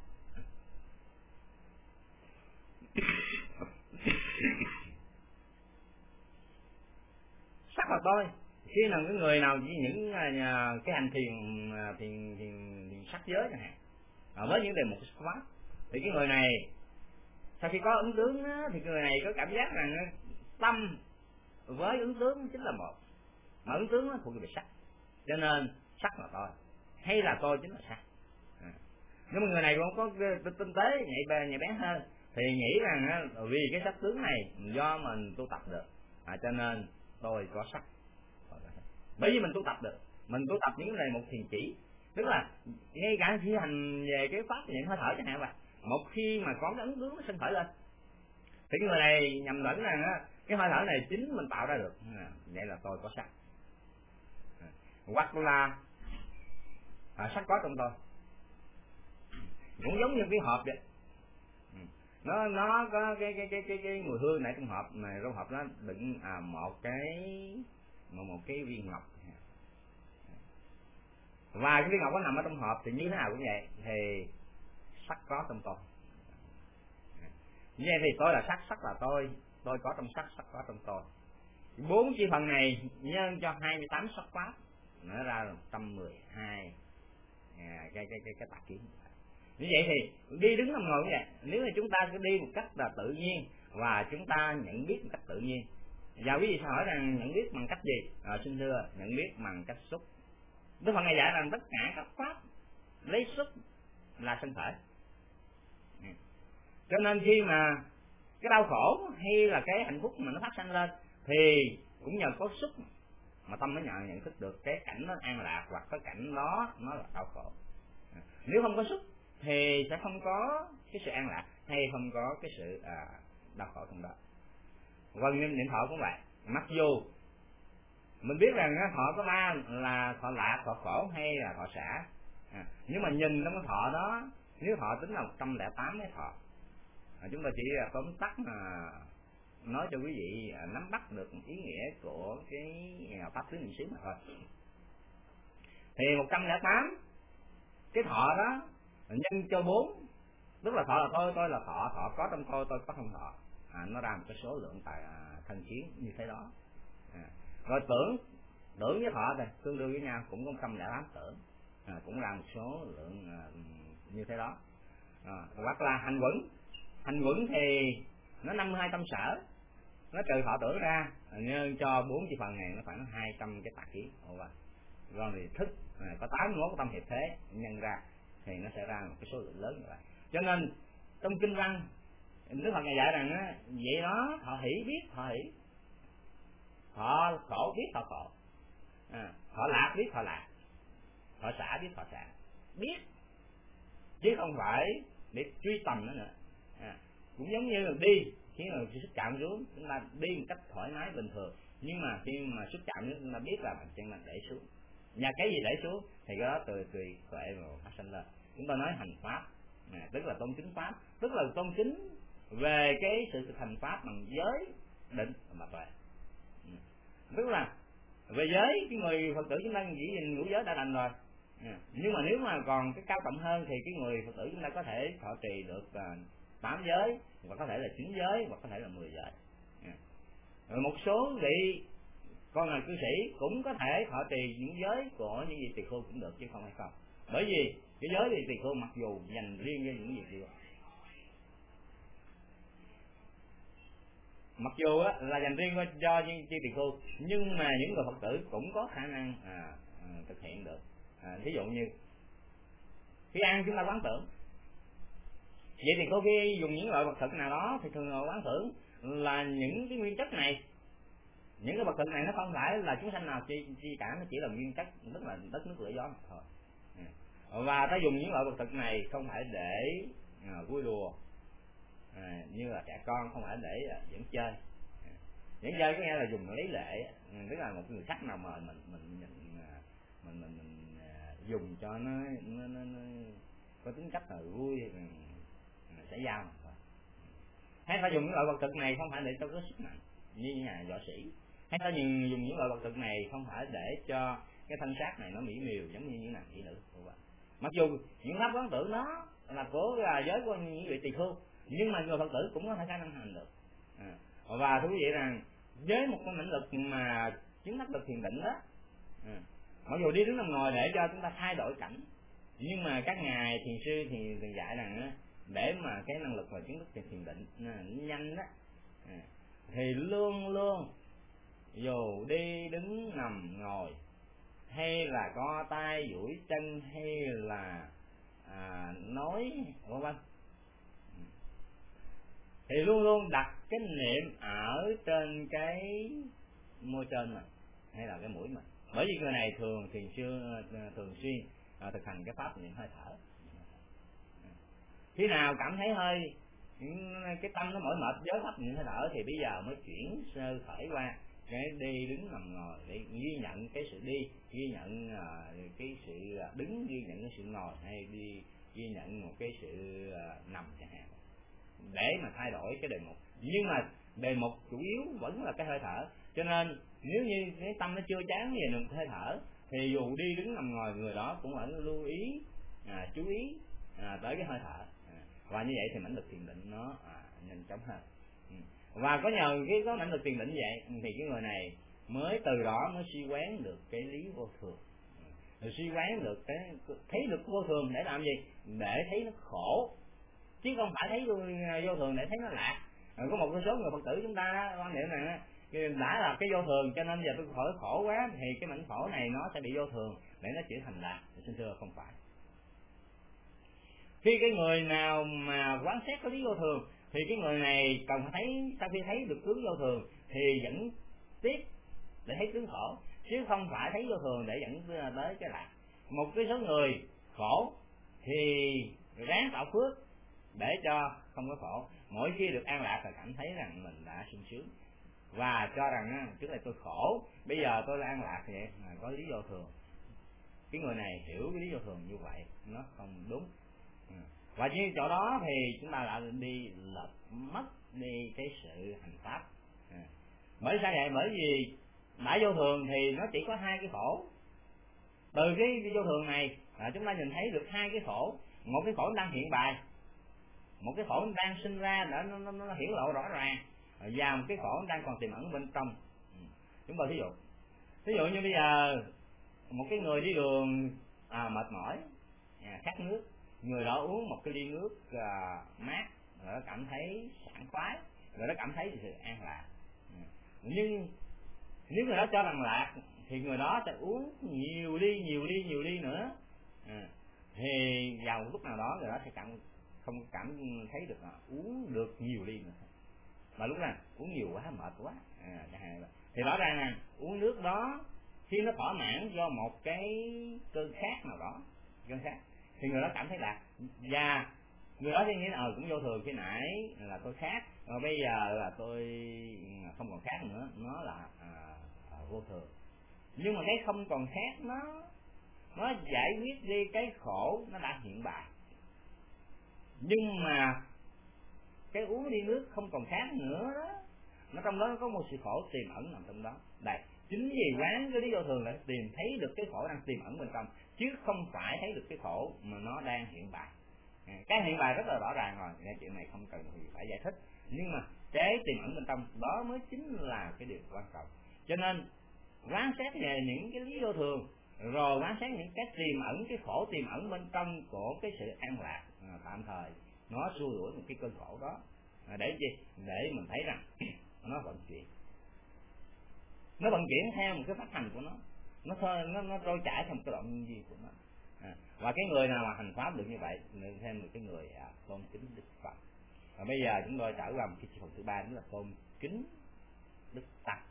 sắc là tôi. Khi nào cái người nào với những à, cái hành thiền à, thiền, thiền, thiền sắc giới này à, với những đề mục sắc pháp thì cái người này sau khi có ứng tướng á, thì người này có cảm giác rằng à, tâm với ứng tướng chính là một. Mà ứng tướng nó thuộc về sắc. Cho nên sắc là tôi. Hay là tôi chính là sắc. À. nhưng mà người này cũng có tinh tế nhạy bè nhạy bén hơn thì nghĩ rằng á, vì cái sắc tướng này do mình tu tập được à, cho nên tôi có sắc. Bởi vì mình tu tập được mình tu tập những cái này một thiền chỉ. Tức là ngay cả khi hành về cái pháp nhận hơi thở chẳng hạn vậy một khi mà có cái ấn tướng nó sinh khởi lên thì người này nhầm lẫn rằng á cái hơi thở này chính mình tạo ra được. À, vậy là tôi có sắc. À, hoặc là à, sắc có trong tôi. Cũng giống như cái hộp vậy nó nó có cái cái cái cái, cái mùi hương này trong hộp này trong hộp nó đựng à, một cái một một cái viên ngọc. Và cái viên ngọc nó nằm ở trong hộp thì như thế nào cũng vậy thì sắc có trong tôi. Như vậy thì tôi là sắc sắc là tôi tôi có trong sắc sắc có trong tôi. Bốn chi phần này nhân cho 28 sắc pháp nó ra là 112 à, cái cái cái cái tạc kiến như vậy thì đi đứng nằm ngồi như vậy nếu mà chúng ta cứ đi một cách là tự nhiên và chúng ta nhận biết một cách tự nhiên. Và quý vị sẽ hỏi rằng nhận biết bằng cách gì? À, xin thưa nhận biết bằng cách xúc. Đức phật ngài dạy rằng tất cả các pháp lấy xúc là sinh thể cho nên khi mà cái đau khổ hay là cái hạnh phúc mà nó phát sinh lên thì cũng nhờ có xúc mà tâm nó nhận nhận thức được cái cảnh nó an lạc hoặc cái cảnh đó nó là đau khổ. Nếu không có xúc thì sẽ không có cái sự an lạc hay không có cái sự à, đau khổ trong đó. Vâng, niệm niệm thọ cũng vậy. Mặc dù mình biết rằng thọ có ba là thọ lạc thọ khổ hay là thọ xả. À, nhưng mà nhìn trong cái thọ đó nếu thọ tính là một trăm lẻ tám cái thọ à, chúng ta chỉ à, tóm tắt mà nói cho quý vị à, nắm bắt được ý nghĩa của cái à, pháp tứ niệm xứ mà thôi. Thì một trăm lẻ tám cái thọ đó nhân cho bốn. Tức là thọ là tôi tôi là thọ thọ có trong tôi tôi có trong thọ. À, nó ra một cái số lượng tài à, thần chiến như thế đó. À. rồi tưởng tưởng với thọ này tương đương với nhau cũng có trăm lẻ tám tưởng. À, cũng là một số lượng à, như thế đó. À, hoặc là hành quẩn. Hành quẩn thì nó năm hai tâm sở. Nó trừ thọ tưởng ra nhân cho bốn chi phần này nó khoảng hai trăm cái tạc khí. Rồi thì thức à, có tám mốt tâm hiệp thế nhân ra thì nó sẽ ra một cái số lượng lớn như vậy. Cho nên trong kinh văn đức phật ngài dạy rằng á vậy đó họ hỷ biết họ hỷ. Họ khổ biết họ khổ. À, họ lạc biết họ lạc. Họ xả biết họ xả. Biết. Chứ không phải để truy tầm nữa nữa. À, cũng giống như là đi khi mà xúc chạm xuống chúng ta đi một cách thoải mái bình thường. Nhưng mà khi mà xúc chạm chúng ta biết là bàn chân mình để xuống nhà cái gì để xuống thì cái đó từ tùy tuệ mà phát sinh lên. Chúng ta nói hành pháp à, tức là tôn kính pháp tức là tôn kính về cái sự thực hành pháp bằng giới định mà tuệ ừ. tức là về giới cái người phật tử chúng ta chỉ nhìn ngũ giới đã thành rồi. Ừ. Nhưng mà nếu mà còn cái cao trọng hơn thì cái người phật tử chúng ta có thể thọ trì được à, tám giới và có thể là chín giới hoặc có thể là mười giới. Ừ. Rồi một số vị con là cư sĩ cũng có thể thọ trì những giới của những vị tỳ khưu cũng được chứ không hay không. Bởi vì cái giới thì tỳ khưu mặc dù dành riêng cho những việc gì mặc dù á, là dành riêng cho những chi tỳ khưu nhưng mà những người phật tử cũng có khả năng à, à thực hiện được. À, ví dụ như khi ăn chúng ta quán tưởng vậy thì có khi dùng những loại vật thực nào đó thì thường là quán tưởng là những cái nguyên chất này những cái vật thực này nó không phải là chúng sanh nào chi, chi cả nó chỉ là nguyên chất rất là đất nước lửa gió mà thôi. Ừ. Và ta dùng những loại vật thực này không phải để à, vui đùa à, như là trẻ con không phải để à, dẫn chơi. Ừ. À, dẫn chơi có nghĩa là dùng lấy lệ ừ, tức là một người khách nào mà mình mình mình à, mình, mình, mình à, dùng cho nó nó, nó, nó có tính cách là vui sẽ giao hay phải dùng những loại vật thực này không phải để cho có sức mạnh như nhà võ sĩ hay ta dùng dùng những loại vật thực này không phải để cho cái thân xác này nó mỹ miều giống như những nàng thị nữ mặc dù những pháp quán tưởng nó là của là giới của những vị tỳ khưu nhưng mà người phật tử cũng có thể khả năng hành được à. và thú vị rằng với một cái mãnh lực mà chứng đắc được thiền định đó à. mặc dù đi đứng nằm ngồi để cho chúng ta thay đổi cảnh nhưng mà các ngài thiền sư thì thường dạy rằng để mà cái năng lực mà chứng đắc thiền định à, nhanh đó à. thì luôn luôn dù đi đứng nằm ngồi hay là co tay duỗi chân hay là à, nói vân vân. Thì luôn luôn đặt cái niệm ở trên cái môi trên mình hay là cái mũi mình. Bởi vì người này thường thường xuyên thường xuyên à, thực hành cái pháp niệm hơi thở. Khi nào cảm thấy hơi cái tâm nó mỏi mệt với pháp niệm hơi thở thì bây giờ mới chuyển sơ khởi qua cái đi đứng nằm ngồi để ghi nhận cái sự đi ghi nhận uh, cái sự à, đứng ghi nhận cái sự ngồi hay đi ghi nhận một cái sự uh, nằm chẳng hạn. Để mà thay đổi cái đề mục. Nhưng mà đề mục chủ yếu vẫn là cái hơi thở. Cho nên nếu như cái tâm nó chưa chán về được hơi thở thì dù đi đứng nằm ngồi người đó cũng vẫn lưu ý à, chú ý à, tới cái hơi thở. À, và như vậy thì mãnh lực thiền định nó à, nhanh chóng hơn và có nhờ cái có năng lực tiền định vậy, thì cái người này mới từ đó mới suy quán được cái lý vô thường. Rồi suy quán được cái thấy được vô thường để làm gì? Để thấy nó khổ. Chứ không phải thấy vô thường để thấy nó lạc. Rồi có một số người phật tử chúng ta quan niệm rằng đã là cái vô thường, cho nên giờ tôi khỏi khổ quá, thì cái mảnh khổ này nó sẽ bị vô thường để nó chuyển thành lạc. Xin thưa, không phải. Khi cái người nào mà quán xét có lý vô thường thì cái người này cần phải thấy, sau khi thấy được tướng vô thường, thì vẫn tiếp để thấy tướng khổ. Chứ không phải thấy vô thường để dẫn tới cái lạc. Một cái số người khổ thì ráng tạo phước để cho không có khổ. Mỗi khi được an lạc là cảm thấy rằng mình đã sung sướng. Và cho rằng trước đây tôi khổ, bây giờ tôi an lạc vậy mà có lý do thường. Cái người này hiểu cái lý do thường như vậy, nó không đúng. Ừ và như chỗ đó thì chúng ta lại đi lật mất đi cái sự hành pháp. Ừ. bởi sao vậy? Bởi vì đã vô thường thì nó chỉ có hai cái khổ. Từ cái, cái vô thường này à, chúng ta nhìn thấy được hai cái khổ. Một cái khổ đang hiện bài. Một cái khổ đang sinh ra đã nó, nó, nó hiển lộ rõ ràng. Và một cái khổ đang còn tiềm ẩn bên trong. Ừ. Chúng ta thí dụ. Ví dụ như bây giờ một cái người đi đường à, mệt mỏi à, khát nước người đó uống một cái ly nước uh, mát người nó cảm thấy sảng khoái rồi nó cảm thấy sự an lạc. Ừ. Nhưng nếu người đó cho rằng lạc thì người đó sẽ uống nhiều ly nhiều ly nhiều ly nữa. À, thì vào lúc nào đó người đó sẽ cảm không cảm thấy được à, uống được nhiều ly nữa. Mà lúc này uống nhiều quá mệt quá. À, thì rõ ràng là uống nước đó khi nó thỏa mãn do một cái cơn khác nào đó cơn khác thì người đó cảm thấy là và người đó thì nghĩ là ờ cũng vô thường khi nãy là tôi khác rồi bây giờ là tôi ừ, không còn khác nữa nó là à, à, vô thường. Nhưng mà cái không còn khác nó nó giải quyết đi cái khổ nó đã hiện bài nhưng mà cái uống đi nước không còn khác nữa đó nó trong đó có một sự khổ tiềm ẩn nằm trong đó. Đây chính vì quán cái lý vô thường là tìm thấy được cái khổ đang tiềm ẩn bên trong chứ không phải thấy được cái khổ mà nó đang hiện bài à, cái hiện bài rất là rõ ràng rồi nên chuyện này không cần phải giải thích. Nhưng mà cái tiềm ẩn bên trong đó mới chính là cái điều quan trọng. Cho nên quán xét về những cái lý vô thường rồi quán xét những cái tiềm ẩn cái khổ tiềm ẩn bên trong của cái sự an lạc à, tạm thời nó xua đuổi một cái cơn khổ đó. À, để gì? Để mình thấy rằng nó vận chuyển. Nó vận chuyển theo một cái phát hành của nó nó nó nó trôi chảy trong cái đoạn gì của nó. À, và cái người nào mà hành pháp được như vậy nên thêm một cái người à, tôn kính đức phật. Và bây giờ chúng tôi trở vào một cái phần thứ ba đó là tôn kính đức tăng.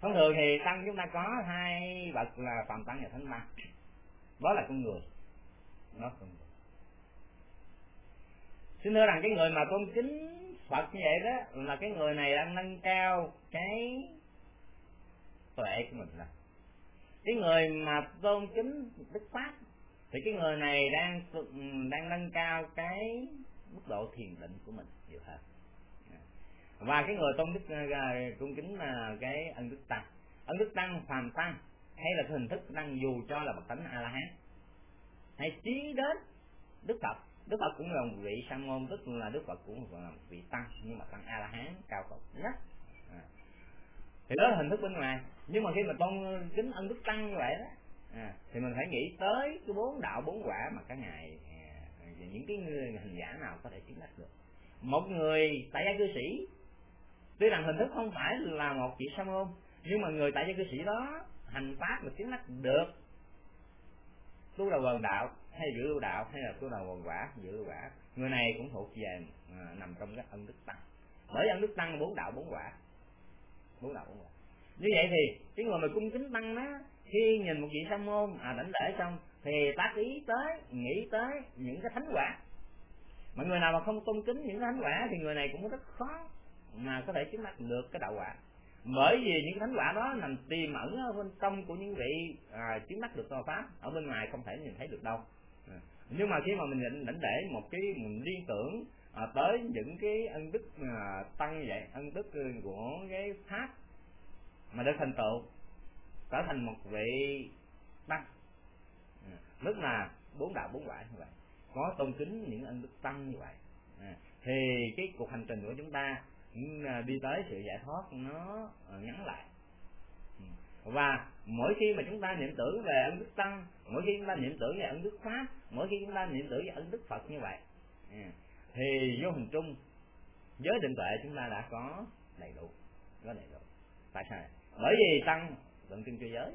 Thông thường thì tăng chúng ta có hai bậc là phạm tăng và thánh tăng đó là con người. Nó con người. Xin thưa rằng cái người mà tôn kính phật như vậy đó là cái người này đang nâng cao cái tuệ của mình là. Cái người mà tôn kính đức pháp, thì cái người này đang đang nâng cao cái mức độ thiền định của mình nhiều hơn và cái người tôn đức à, à, tôn kính là cái ân đức tăng. Ân đức tăng phàm tăng, hay là cái hình thức tăng dù cho là bậc tánh a la hán hay trí đến đức phật. Đức phật cũng là một vị sa môn, tức là đức phật cũng là một vị tăng, nhưng mà tăng a la hán cao cấp nhất. À. thì đó là hình thức bên ngoài nhưng mà khi mà con kính ân đức tăng như vậy đó à, thì mình phải nghĩ tới cái bốn đạo bốn quả mà các ngài à, những cái người hình giả nào có thể chứng đắc được. Một người tại gia cư sĩ tuy rằng hình thức không phải là một vị sa môn nhưng mà người tại gia cư sĩ đó hành pháp mà chứng đắc được tu đầu quần đạo hay giữ lưu đạo hay là tu đầu quần quả giữ lưu quả. Người này cũng thuộc về à, nằm trong các ân đức tăng. Bởi ân đức tăng bốn đạo bốn quả. Bốn đạo bốn quả như vậy thì cái người mà cung kính tăng đó khi nhìn một vị sa môn à đảnh lễ xong thì tác ý tới nghĩ tới những cái thánh quả. Mà người nào mà không tôn kính những cái thánh quả thì người này cũng rất khó mà có thể chứng đắc được cái đạo quả. Bởi vì những thánh quả đó nằm tiềm ẩn ở bên trong của những vị à, chứng đắc được tòa pháp ở bên ngoài không thể nhìn thấy được đâu. À. nhưng mà khi mà mình định đảnh để một cái mình liên tưởng à, tới những cái ân đức à, tăng vậy ân đức ừ, của cái pháp mà được thành tựu trở thành một vị tăng. Ừ, à, là bốn đạo bốn quả như vậy có tôn kính những ân đức tăng như vậy. À, thì cái cuộc hành trình của chúng ta ừ, đi tới sự giải thoát nó ờ, ngắn lại. Và mỗi khi mà chúng ta niệm tưởng về ân đức tăng mỗi khi chúng ta niệm tưởng về ân đức pháp mỗi khi chúng ta niệm tưởng về ân đức phật như vậy thì vô hình chung giới định tuệ chúng ta đã có đầy đủ có đầy đủ. Tại sao? Bởi vì tăng tượng trưng cho giới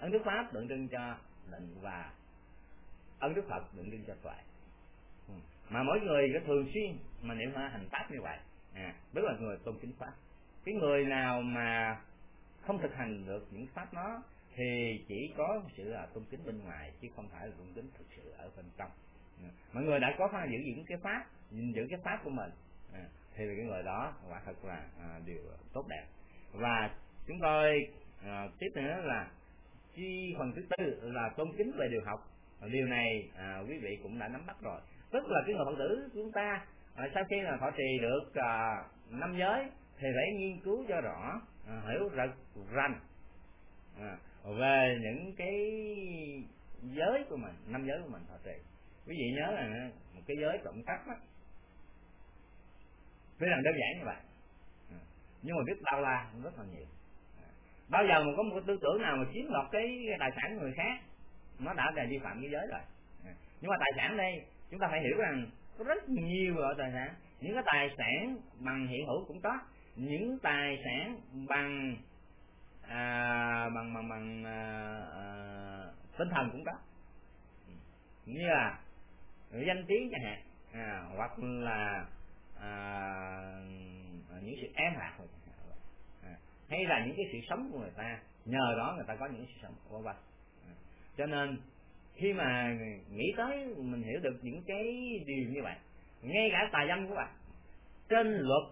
ân đức pháp tượng trưng cho định và ân đức phật tượng trưng cho tuệ. Ừ. Mà mỗi người có thường xuyên mà niệm hành pháp như vậy. À, tức là người tôn kính pháp. Cái người nào mà không thực hành được những pháp đó thì chỉ có sự là tôn kính bên ngoài chứ không phải là tôn kính thực sự ở bên trong. Ừ. À, mọi người đã có phải giữ những cái pháp giữ cái pháp của mình à, thì cái người đó quả thật là à, điều tốt đẹp. Và chúng tôi à, tiếp nữa là chi phần thứ tư là tôn kính về điều học. Điều này à, quý vị cũng đã nắm bắt rồi. Tức là cái người phật tử chúng ta à, sau khi là thọ trì được à, năm giới thì phải nghiên cứu cho rõ à, hiểu rất rành à, về những cái giới của mình năm giới của mình thọ trì. Quý vị nhớ là một cái giới trọng cấp á. Phải làm đơn giản như vậy à, nhưng mà biết bao la rất là nhiều bao giờ mà có một tư tưởng nào mà chiếm đoạt cái tài sản của người khác nó đã là vi phạm cái giới rồi. Ừ. Nhưng mà tài sản đây chúng ta phải hiểu rằng có rất nhiều loại tài sản. Những cái tài sản bằng hiện hữu cũng có. Những tài sản bằng à, bằng bằng bằng à, à, tinh thần cũng có. Như là danh tiếng chẳng hạn à, hoặc là à, những sự ém hạt hay là những cái sự sống của người ta nhờ đó người ta có những sự sống. Vân vân. Cho nên khi mà nghĩ tới mình hiểu được những cái điều như vậy ngay cả tài dâm của bạn trên luật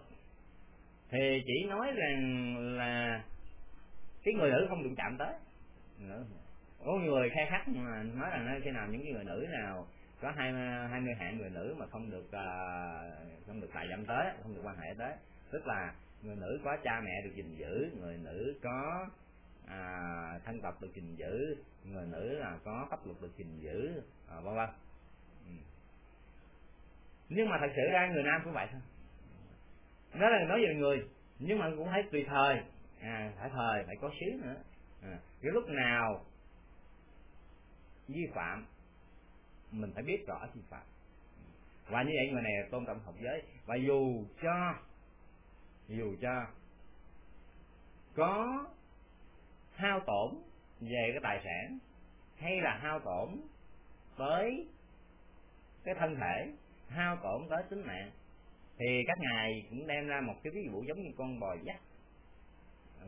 thì chỉ nói rằng là cái người nữ không đụng chạm tới. Nữa có người khai thác mà nói rằng khi nào những cái người nữ nào có hai hai mươi hạng người nữ mà không được uh, không được tài dâm tới không được quan hệ tới. Tức là người nữ có cha mẹ được gìn giữ người nữ có à, thân tộc được gìn giữ người nữ là có pháp luật được gìn giữ à, vân vân. Ừ. nhưng mà thật sự ra người nam cũng vậy thôi. Nó là nói về người nhưng mà cũng thấy tùy thời. À, phải thời phải có xứ nữa. À, cái lúc nào vi phạm mình phải biết rõ vi phạm. Và như vậy người này tôn trọng học giới. Và dù cho dù cho có hao tổn về cái tài sản hay là hao tổn tới cái thân thể hao tổn tới tính mạng thì các ngài cũng đem ra một cái ví dụ giống như con bò dắt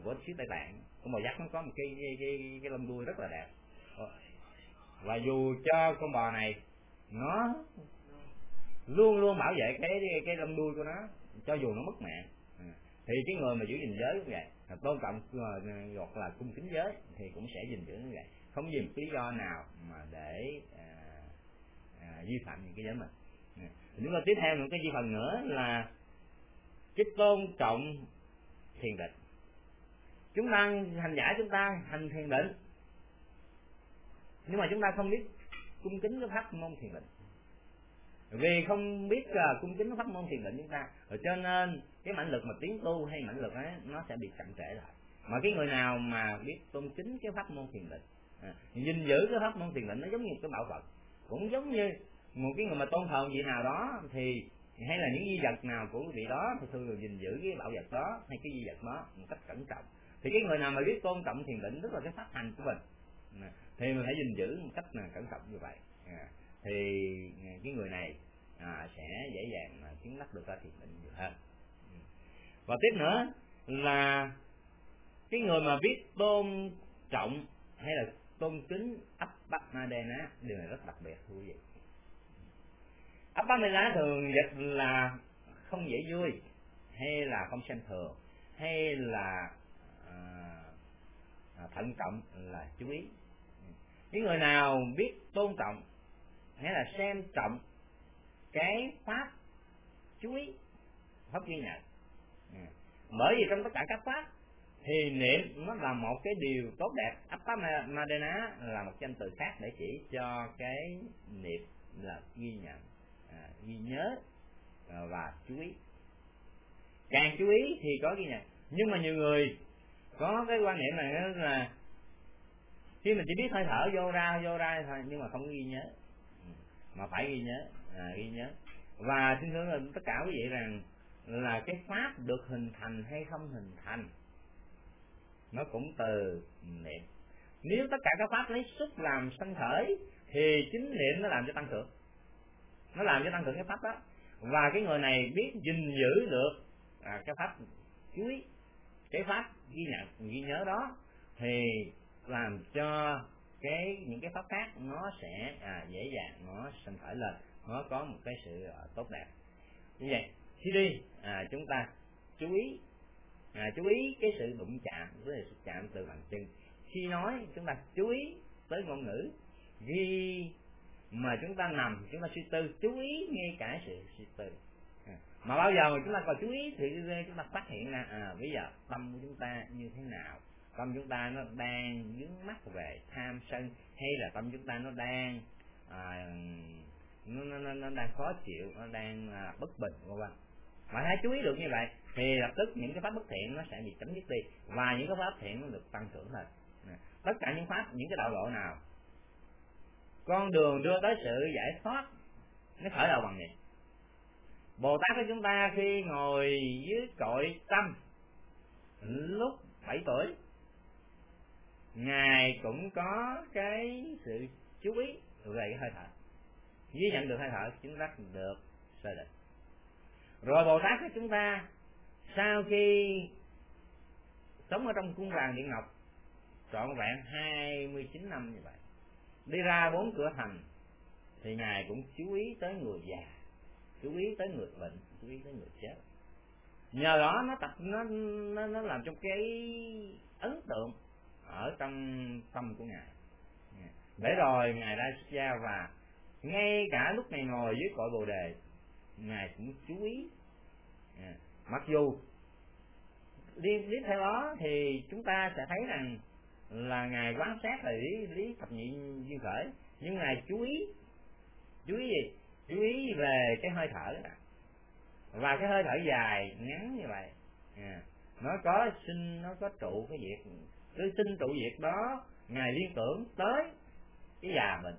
của xứ tây tạng con bò dắt nó có một cái cái cái, cái lông đuôi rất là đẹp. Và dù cho con bò này nó luôn luôn bảo vệ cái cái lông đuôi của nó cho dù nó mất mạng thì cái người mà giữ gìn giới cũng vậy tôn trọng ờ, hoặc là cung kính giới thì cũng sẽ gìn giữ như vậy không vì một lý do nào mà để à, à, vi phạm những cái giới mình. Dạ. Chúng ta tiếp theo một cái vi phần nữa là cái tôn trọng thiền định. Chúng ta hành giả chúng ta hành thiền định nhưng mà chúng ta không biết cung kính cái pháp môn thiền định. Vì không biết là cung kính pháp môn thiền định chúng ta rồi cho nên cái mãnh lực mà tiến tu hay mãnh lực ấy nó sẽ bị chậm trễ lại. Mà cái người nào mà biết tôn kính cái pháp môn thiền định à, gìn giữ cái pháp môn thiền định nó giống như cái bảo vật. Cũng giống như một cái người mà tôn thờ vị nào đó thì hay là những di vật nào của vị đó thì thường được gìn giữ cái bảo vật đó hay cái di vật đó một cách cẩn trọng. Thì cái người nào mà biết tôn trọng thiền định tức là cái pháp hành của mình à, thì mình phải gìn giữ một cách là cẩn trọng như vậy. À, thì à, cái người này à, sẽ dễ dàng mà chứng đắc được ra thiền định nhiều hơn và tiếp nữa là cái người mà biết tôn trọng hay là tôn kính ấp bát ma đề á điều này rất đặc biệt thú vị ấp bát ma đen thường dịch là không dễ vui hay là không xem thường hay là à, à thận trọng là chú ý những người nào biết tôn trọng hay là xem trọng cái pháp chú ý pháp ghi nhận bởi vì trong tất cả các pháp thì niệm nó là một cái điều tốt đẹp. Appamadena là một danh từ khác để chỉ cho cái niệm là ghi nhận à, ghi nhớ à, và chú ý. Càng chú ý thì có ghi nhận. nhưng mà nhiều người có cái quan niệm này là khi mình chỉ biết hơi thở vô ra vô ra thôi nhưng mà không ghi nhớ. Ừ. Mà phải ghi nhớ à, ghi nhớ. Và xin thưa tất cả quý vị rằng là cái pháp được hình thành hay không hình thành nó cũng từ niệm. Nếu tất cả các pháp lấy xúc làm sanh khởi thì chính niệm nó làm cho tăng trưởng nó làm cho tăng trưởng cái pháp đó. Và cái người này biết gìn giữ được à, cái pháp chuối, cái pháp ghi nhận ghi nhớ đó thì làm cho cái những cái pháp khác nó sẽ à, dễ dàng nó sinh khởi lên nó có một cái sự à, tốt đẹp. Như vậy khi đi à, chúng ta chú ý à, chú ý cái sự đụng chạm với sự chạm từ bàn chân. Khi nói chúng ta chú ý tới ngôn ngữ. Ghi mà chúng ta nằm chúng ta suy tư chú ý ngay cả sự suy tư. À, mà bao giờ mà chúng ta còn chú ý thì chúng ta phát hiện ra à bây giờ tâm của chúng ta như thế nào? Tâm chúng ta nó đang dướng mắt về tham sân hay là tâm chúng ta nó đang à, nó, nó, nó, đang khó chịu nó đang à, bất bình vân vân mà hãy chú ý được như vậy, thì lập tức những cái pháp bất thiện nó sẽ bị chấm dứt đi. Và những cái pháp thiện nó được tăng trưởng lên. Tất cả những pháp, những cái đạo lộ nào con đường đưa tới sự giải thoát, nó khởi đầu bằng gì? Bồ tát của chúng ta khi ngồi dưới cội tâm, lúc 7 tuổi, ngài cũng có cái sự chú ý về cái hơi thở. Ghi nhận được hơi thở, chúng ta được sơ định rồi bồ tát của chúng ta sau khi sống ở trong cung vàng điện ngọc trọn vẹn 29 năm như vậy đi ra bốn cửa thành thì ngài cũng chú ý tới người già chú ý tới người bệnh chú ý tới người chết. Nhờ đó nó tập nó nó, nó làm cho cái ấn tượng ở trong tâm của ngài. Để rồi ngài ra xuất gia và ngay cả lúc này ngồi dưới cội bồ đề ngài cũng chú ý. À, mặc dù đi tiếp theo đó thì chúng ta sẽ thấy rằng là ngài quán sát là lý lý thập nhị duyên khởi. Nhưng ngài chú ý chú ý gì? Chú ý về cái hơi thở đó. và cái hơi thở dài ngắn như vậy. À, nó có sinh nó có trụ cái việc. Cái sinh trụ việc đó ngài liên tưởng tới cái già mình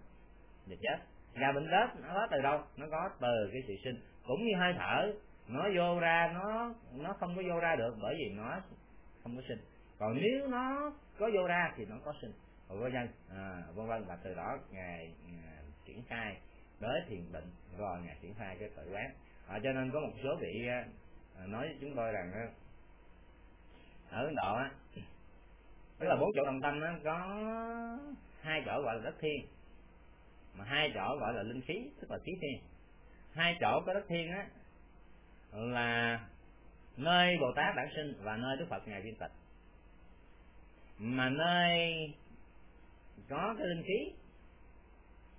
và chết già bệnh tết nó có từ đâu. Nó có từ cái sự sinh. Cũng như hơi thở nó vô ra nó nó không có vô ra được bởi vì nó không có sinh. Còn nếu nó có vô ra thì nó có sinh. Và vô nhân à, vân vân và từ đó ngài, à, triển khai tới thiền định rồi ngài triển khai cái tự quán. À, cho nên có một số vị à, nói với chúng tôi rằng à, ở ấn độ á tức là bốn chỗ đồng tâm á có hai chỗ gọi là đất thiên mà hai chỗ gọi là linh khí, tức là khí thiên hai chỗ có đất thiên á, là nơi bồ tát đản sinh và nơi đức phật ngài viên tịch. Mà nơi có cái linh khí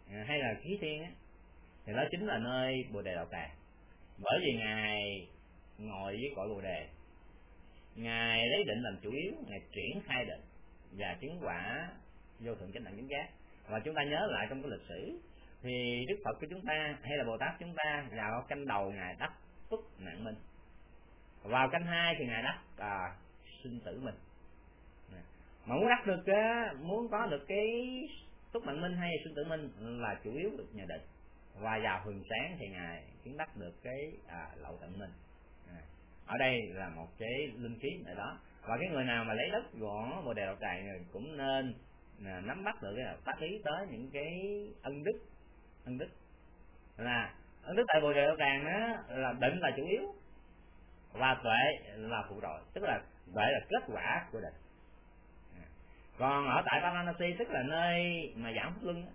à, hay là khí thiên á, thì đó chính là nơi bồ đề đạo tràng. Bởi vì ngài ngồi với cội bồ đề, ngài lấy định làm chủ yếu, ngài triển khai định và chứng quả vô thượng chánh đẳng chánh giác và chúng ta nhớ lại trong cái lịch sử thì đức phật của chúng ta hay là bồ tát chúng ta vào canh đầu ngài đắc túc nạn minh. Vào canh hai thì ngài đắc à, sinh tử mình. Mà muốn đắc được muốn có được cái túc mạng minh hay sinh tử minh là chủ yếu được nhờ định. Và vào hừng sáng thì ngài chứng đắc được cái à, lậu tận minh à. ở đây là một cái linh khí ở đó. Và cái người nào mà lấy đất gõ bồ đề đạo tràng cũng nên nắm bắt được cái phát ý tới những cái ân đức ân đức. Là ân đức tại bồ đề đậu tràng đó là định là chủ yếu, và tuệ là phụ rồi, tức là tuệ là kết quả của định. Còn ở tại Varanasi, tức là nơi mà giảm pháp luân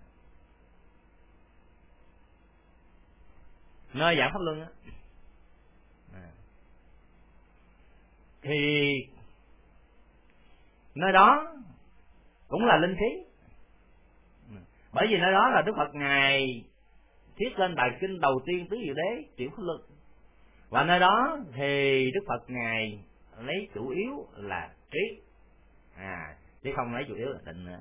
nơi giảm pháp luân á. Thì nơi đó cũng là linh khí. Bởi vì nơi đó là đức phật ngài thiết lên bài kinh đầu tiên tứ diệu đế chuyển pháp luân và nơi đó thì đức phật ngài lấy chủ yếu là trí. À chứ không lấy chủ yếu là định nữa.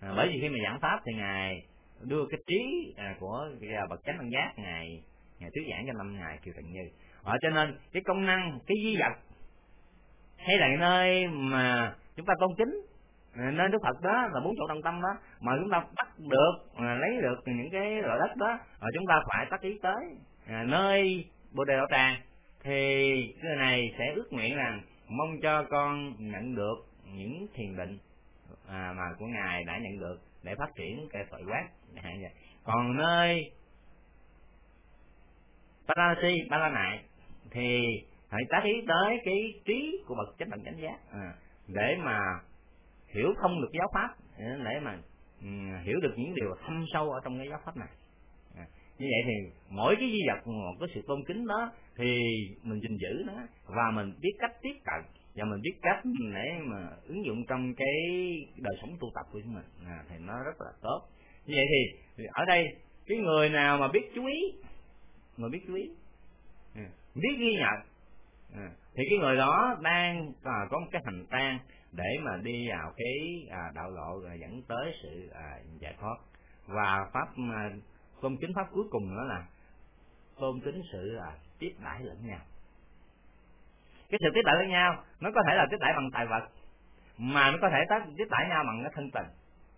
À, bởi vì khi mà giảng pháp thì ngài đưa cái trí à, của à, bậc chánh văn giác ngài ngài thuyết giảng cho năm ngài kiều tịnh như. Ở cho nên cái công năng cái di vật hay là nơi mà chúng ta tôn kính nên đức phật đó là bốn chỗ đồng tâm đó mà chúng ta bắt được à, lấy được những cái loại đất đó mà chúng ta phải tác ý tới. À, nơi bồ đề đạo tràng thì cái này sẽ ước nguyện rằng mong cho con nhận được những thiền định à, mà của ngài đã nhận được để phát triển cái tội quát dạ, dạ. còn nơi Parasi ba la nại thì hãy tác ý tới cái trí của bậc chánh đẳng chánh giác à, để mà hiểu thông được giáo pháp để mà ừ, hiểu được những điều thâm sâu ở trong cái giáo pháp này. À, như vậy thì mỗi cái di vật một cái sự tôn kính đó thì mình gìn giữ nó và mình biết cách tiếp cận và mình biết cách để mà ứng dụng trong cái đời sống tu tập của chúng mình. À, thì nó rất là tốt. Như vậy thì ở đây cái người nào mà biết chú ý người biết chú ý à, biết ghi nhận à, thì cái người đó đang à, có một cái hành trang để mà đi vào cái à, đạo lộ à, dẫn tới sự à, giải thoát. Và pháp à, tôn kính pháp cuối cùng nữa là tôn kính sự à, tiếp đãi lẫn nhau. Cái sự tiếp đãi lẫn nhau nó có thể là tiếp đãi bằng tài vật mà nó có thể tác tiếp đãi nhau bằng cái thân tình.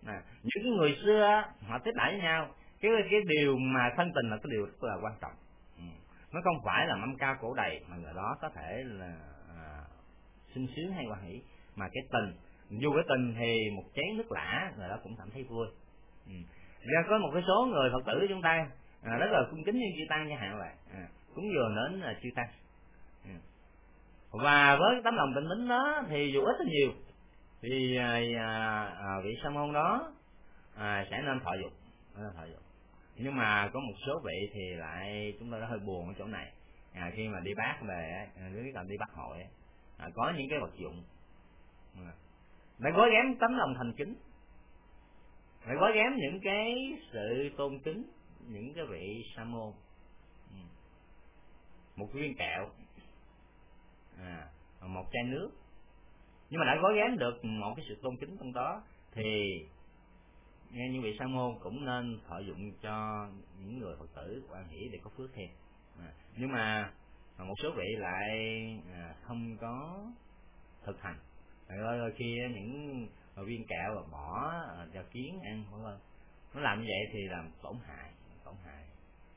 À, những cái người xưa họ tiếp đãi nhau cái cái điều mà thân tình là cái điều rất là quan trọng. Ừ. nó không phải là mâm cao cổ đầy mà người đó có thể là à, sung sướng hay hoan hỷ mà cái tình dù cái tình thì một chén nước lã người đó cũng cảm thấy vui. Ừ. ra có một cái số người phật tử chúng ta à, rất là cung kính như chư tăng như hạn vậy à, cúng dường đến là chư tăng. Ừ. Và với tấm lòng tình mến đó thì dù ít hay nhiều thì à, à, à, vị sa môn đó à, sẽ nên thọ dục nên thọ dục. Nhưng mà có một số vị thì lại chúng ta đã hơi buồn ở chỗ này. À, khi mà đi bác về à, nếu cần đi bác hội à, có những cái vật dụng Dạ. đã gói ghém tấm lòng thành kính. Mày gói ghém những cái sự tôn kính những cái vị sa môn. Ừ. Một viên kẹo. À, một chai nước. Nhưng mà đã gói ghém được một cái sự tôn kính trong đó thì nghe như vị sa môn cũng nên thọ dụng cho những người phật tử quan hỷ để có phước thêm. À, nhưng mà một số vị lại à, không có thực hành rồi khi những viên kẹo bỏ à, cho kiến ăn vân vân. Nó làm như vậy thì làm tổn hại tổn hại.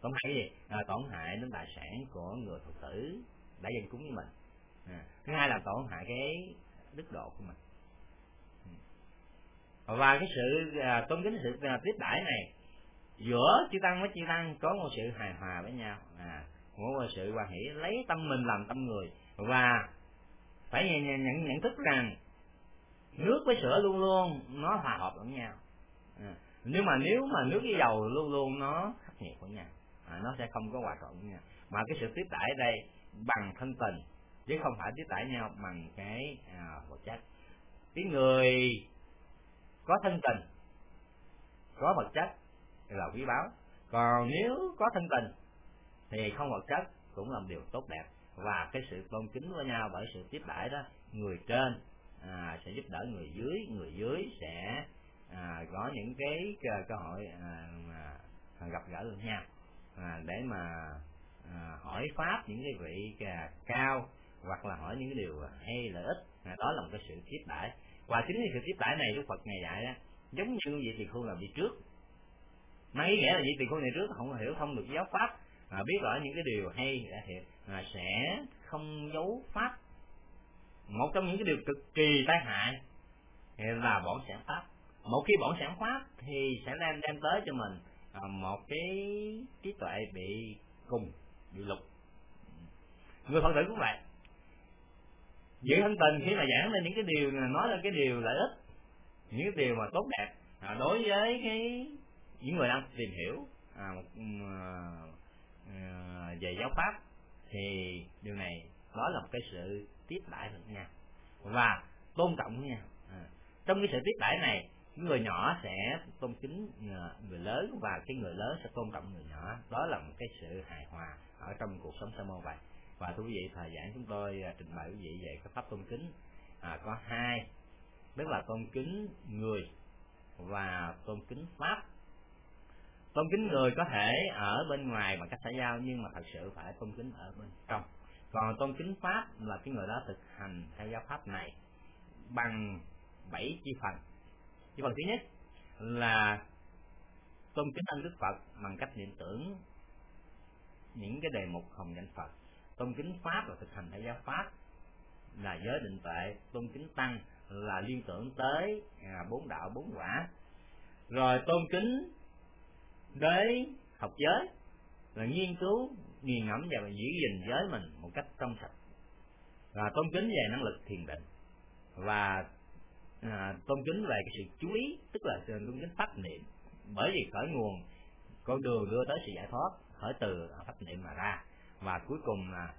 Tổn hại cái gì? À, tổn hại đến tài sản của người phật tử đã dân cúng với mình. À, thứ hai là tổn hại cái đức độ của mình. Ừ. Và cái sự à, tôn kính sự à, tiếp đãi này giữa chư tăng với chư tăng có một sự hài hòa với nhau. À, một sự hòa hỷ lấy tâm mình làm tâm người. Và phải nhận, nhận, nhận thức rằng nước với sữa luôn luôn nó hòa hợp lẫn nhau. Ừ. À, nhưng mà nếu mà nước với dầu luôn luôn nó khắc nghiệt với nhau à, nó sẽ không có hòa trộn với nhau. Mà cái sự tiếp tải đây bằng thân tình chứ không phải tiếp tải nhau bằng cái à, vật chất. Cái người có thân tình có vật chất thì là quý báu. Còn nếu có thân tình thì không vật chất cũng là một điều tốt đẹp. Và cái sự tôn kính với nhau bởi sự tiếp đãi đó người trên à, sẽ giúp đỡ người dưới người dưới sẽ à, có những cái cơ hội à, mà gặp gỡ được nhau. À, để mà à, hỏi pháp những cái vị à, cao hoặc là hỏi những cái điều hay lợi ích à, đó là một cái sự tiếp đãi. Và chính cái sự tiếp đãi này đức phật ngày dạy đó, giống như vị tỳ khưu là vị trước. Mà ý nghĩa là vị tỳ khưu này trước không hiểu không được giáo pháp à, biết rõ những cái điều hay thì à, sẽ không giấu pháp một trong những cái điều cực kỳ tai hại là bổn sản pháp. Một khi bổn sản pháp thì sẽ đem đem tới cho mình à, một cái trí tuệ bị cùng bị lục. Người phật tử cũng vậy. Giữ thân tình khi mà giảng lên những cái điều nói lên cái điều lợi ích những cái điều mà tốt đẹp à, đối với cái những người đang tìm hiểu à, ừ, à, à, về giáo pháp thì điều này đó là một cái sự tiếp đãi lẫn nhau và tôn trọng nha. Nhau à. trong cái sự tiếp đãi này người nhỏ sẽ tôn kính à, người lớn và cái người lớn sẽ tôn trọng người nhỏ. Đó là một cái sự hài hòa ở trong cuộc sống sa môn vậy. Và thưa quý vị thời gian chúng tôi à, trình bày quý vị về cái pháp tôn kính à, có hai tức là tôn kính người và tôn kính pháp. Tôn kính người có thể ở bên ngoài bằng cách xã giao nhưng mà thật sự phải tôn kính ở bên trong còn tôn kính pháp là cái người đó thực hành theo giáo pháp này bằng bảy chi phần. Chi phần thứ nhất là tôn kính ân đức phật bằng cách niệm tưởng những cái đề mục hồng danh phật. Tôn kính pháp là thực hành theo giáo pháp là giới định tuệ. Tôn kính tăng là liên tưởng tới à, bốn đạo bốn quả. Rồi tôn kính đế học giới là nghiên cứu nghiền ngẫm và giữ gìn giới mình một cách trong sạch và tôn kính về năng lực thiền định. Và à, tôn kính về cái sự chú ý tức là tôn kính pháp niệm. Bởi vì khởi nguồn con đường đưa tới sự giải thoát khởi từ à, pháp niệm mà ra. Và cuối cùng là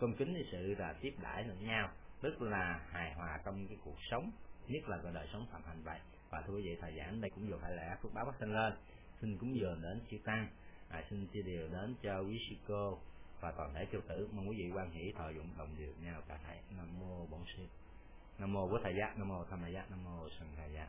tôn kính cái sự là tiếp đãi lẫn nhau tức là hài hòa trong cái cuộc sống nhất là cái đời sống phạm hạnh vậy. Và thưa quý vị thời gian đây cũng vừa phải lẽ phước báo phát sinh lên. Xin cúng dường đến chư tăng à, xin chia điều đến cho quý sư cô và toàn thể chư tử. Mong quý vị quan hỷ thọ dụng đồng điều nhau. Cả thầy nam mô bổn sư. Nam mô của thầy giác nam mô tham thầy giác nam mô sanh thầy giác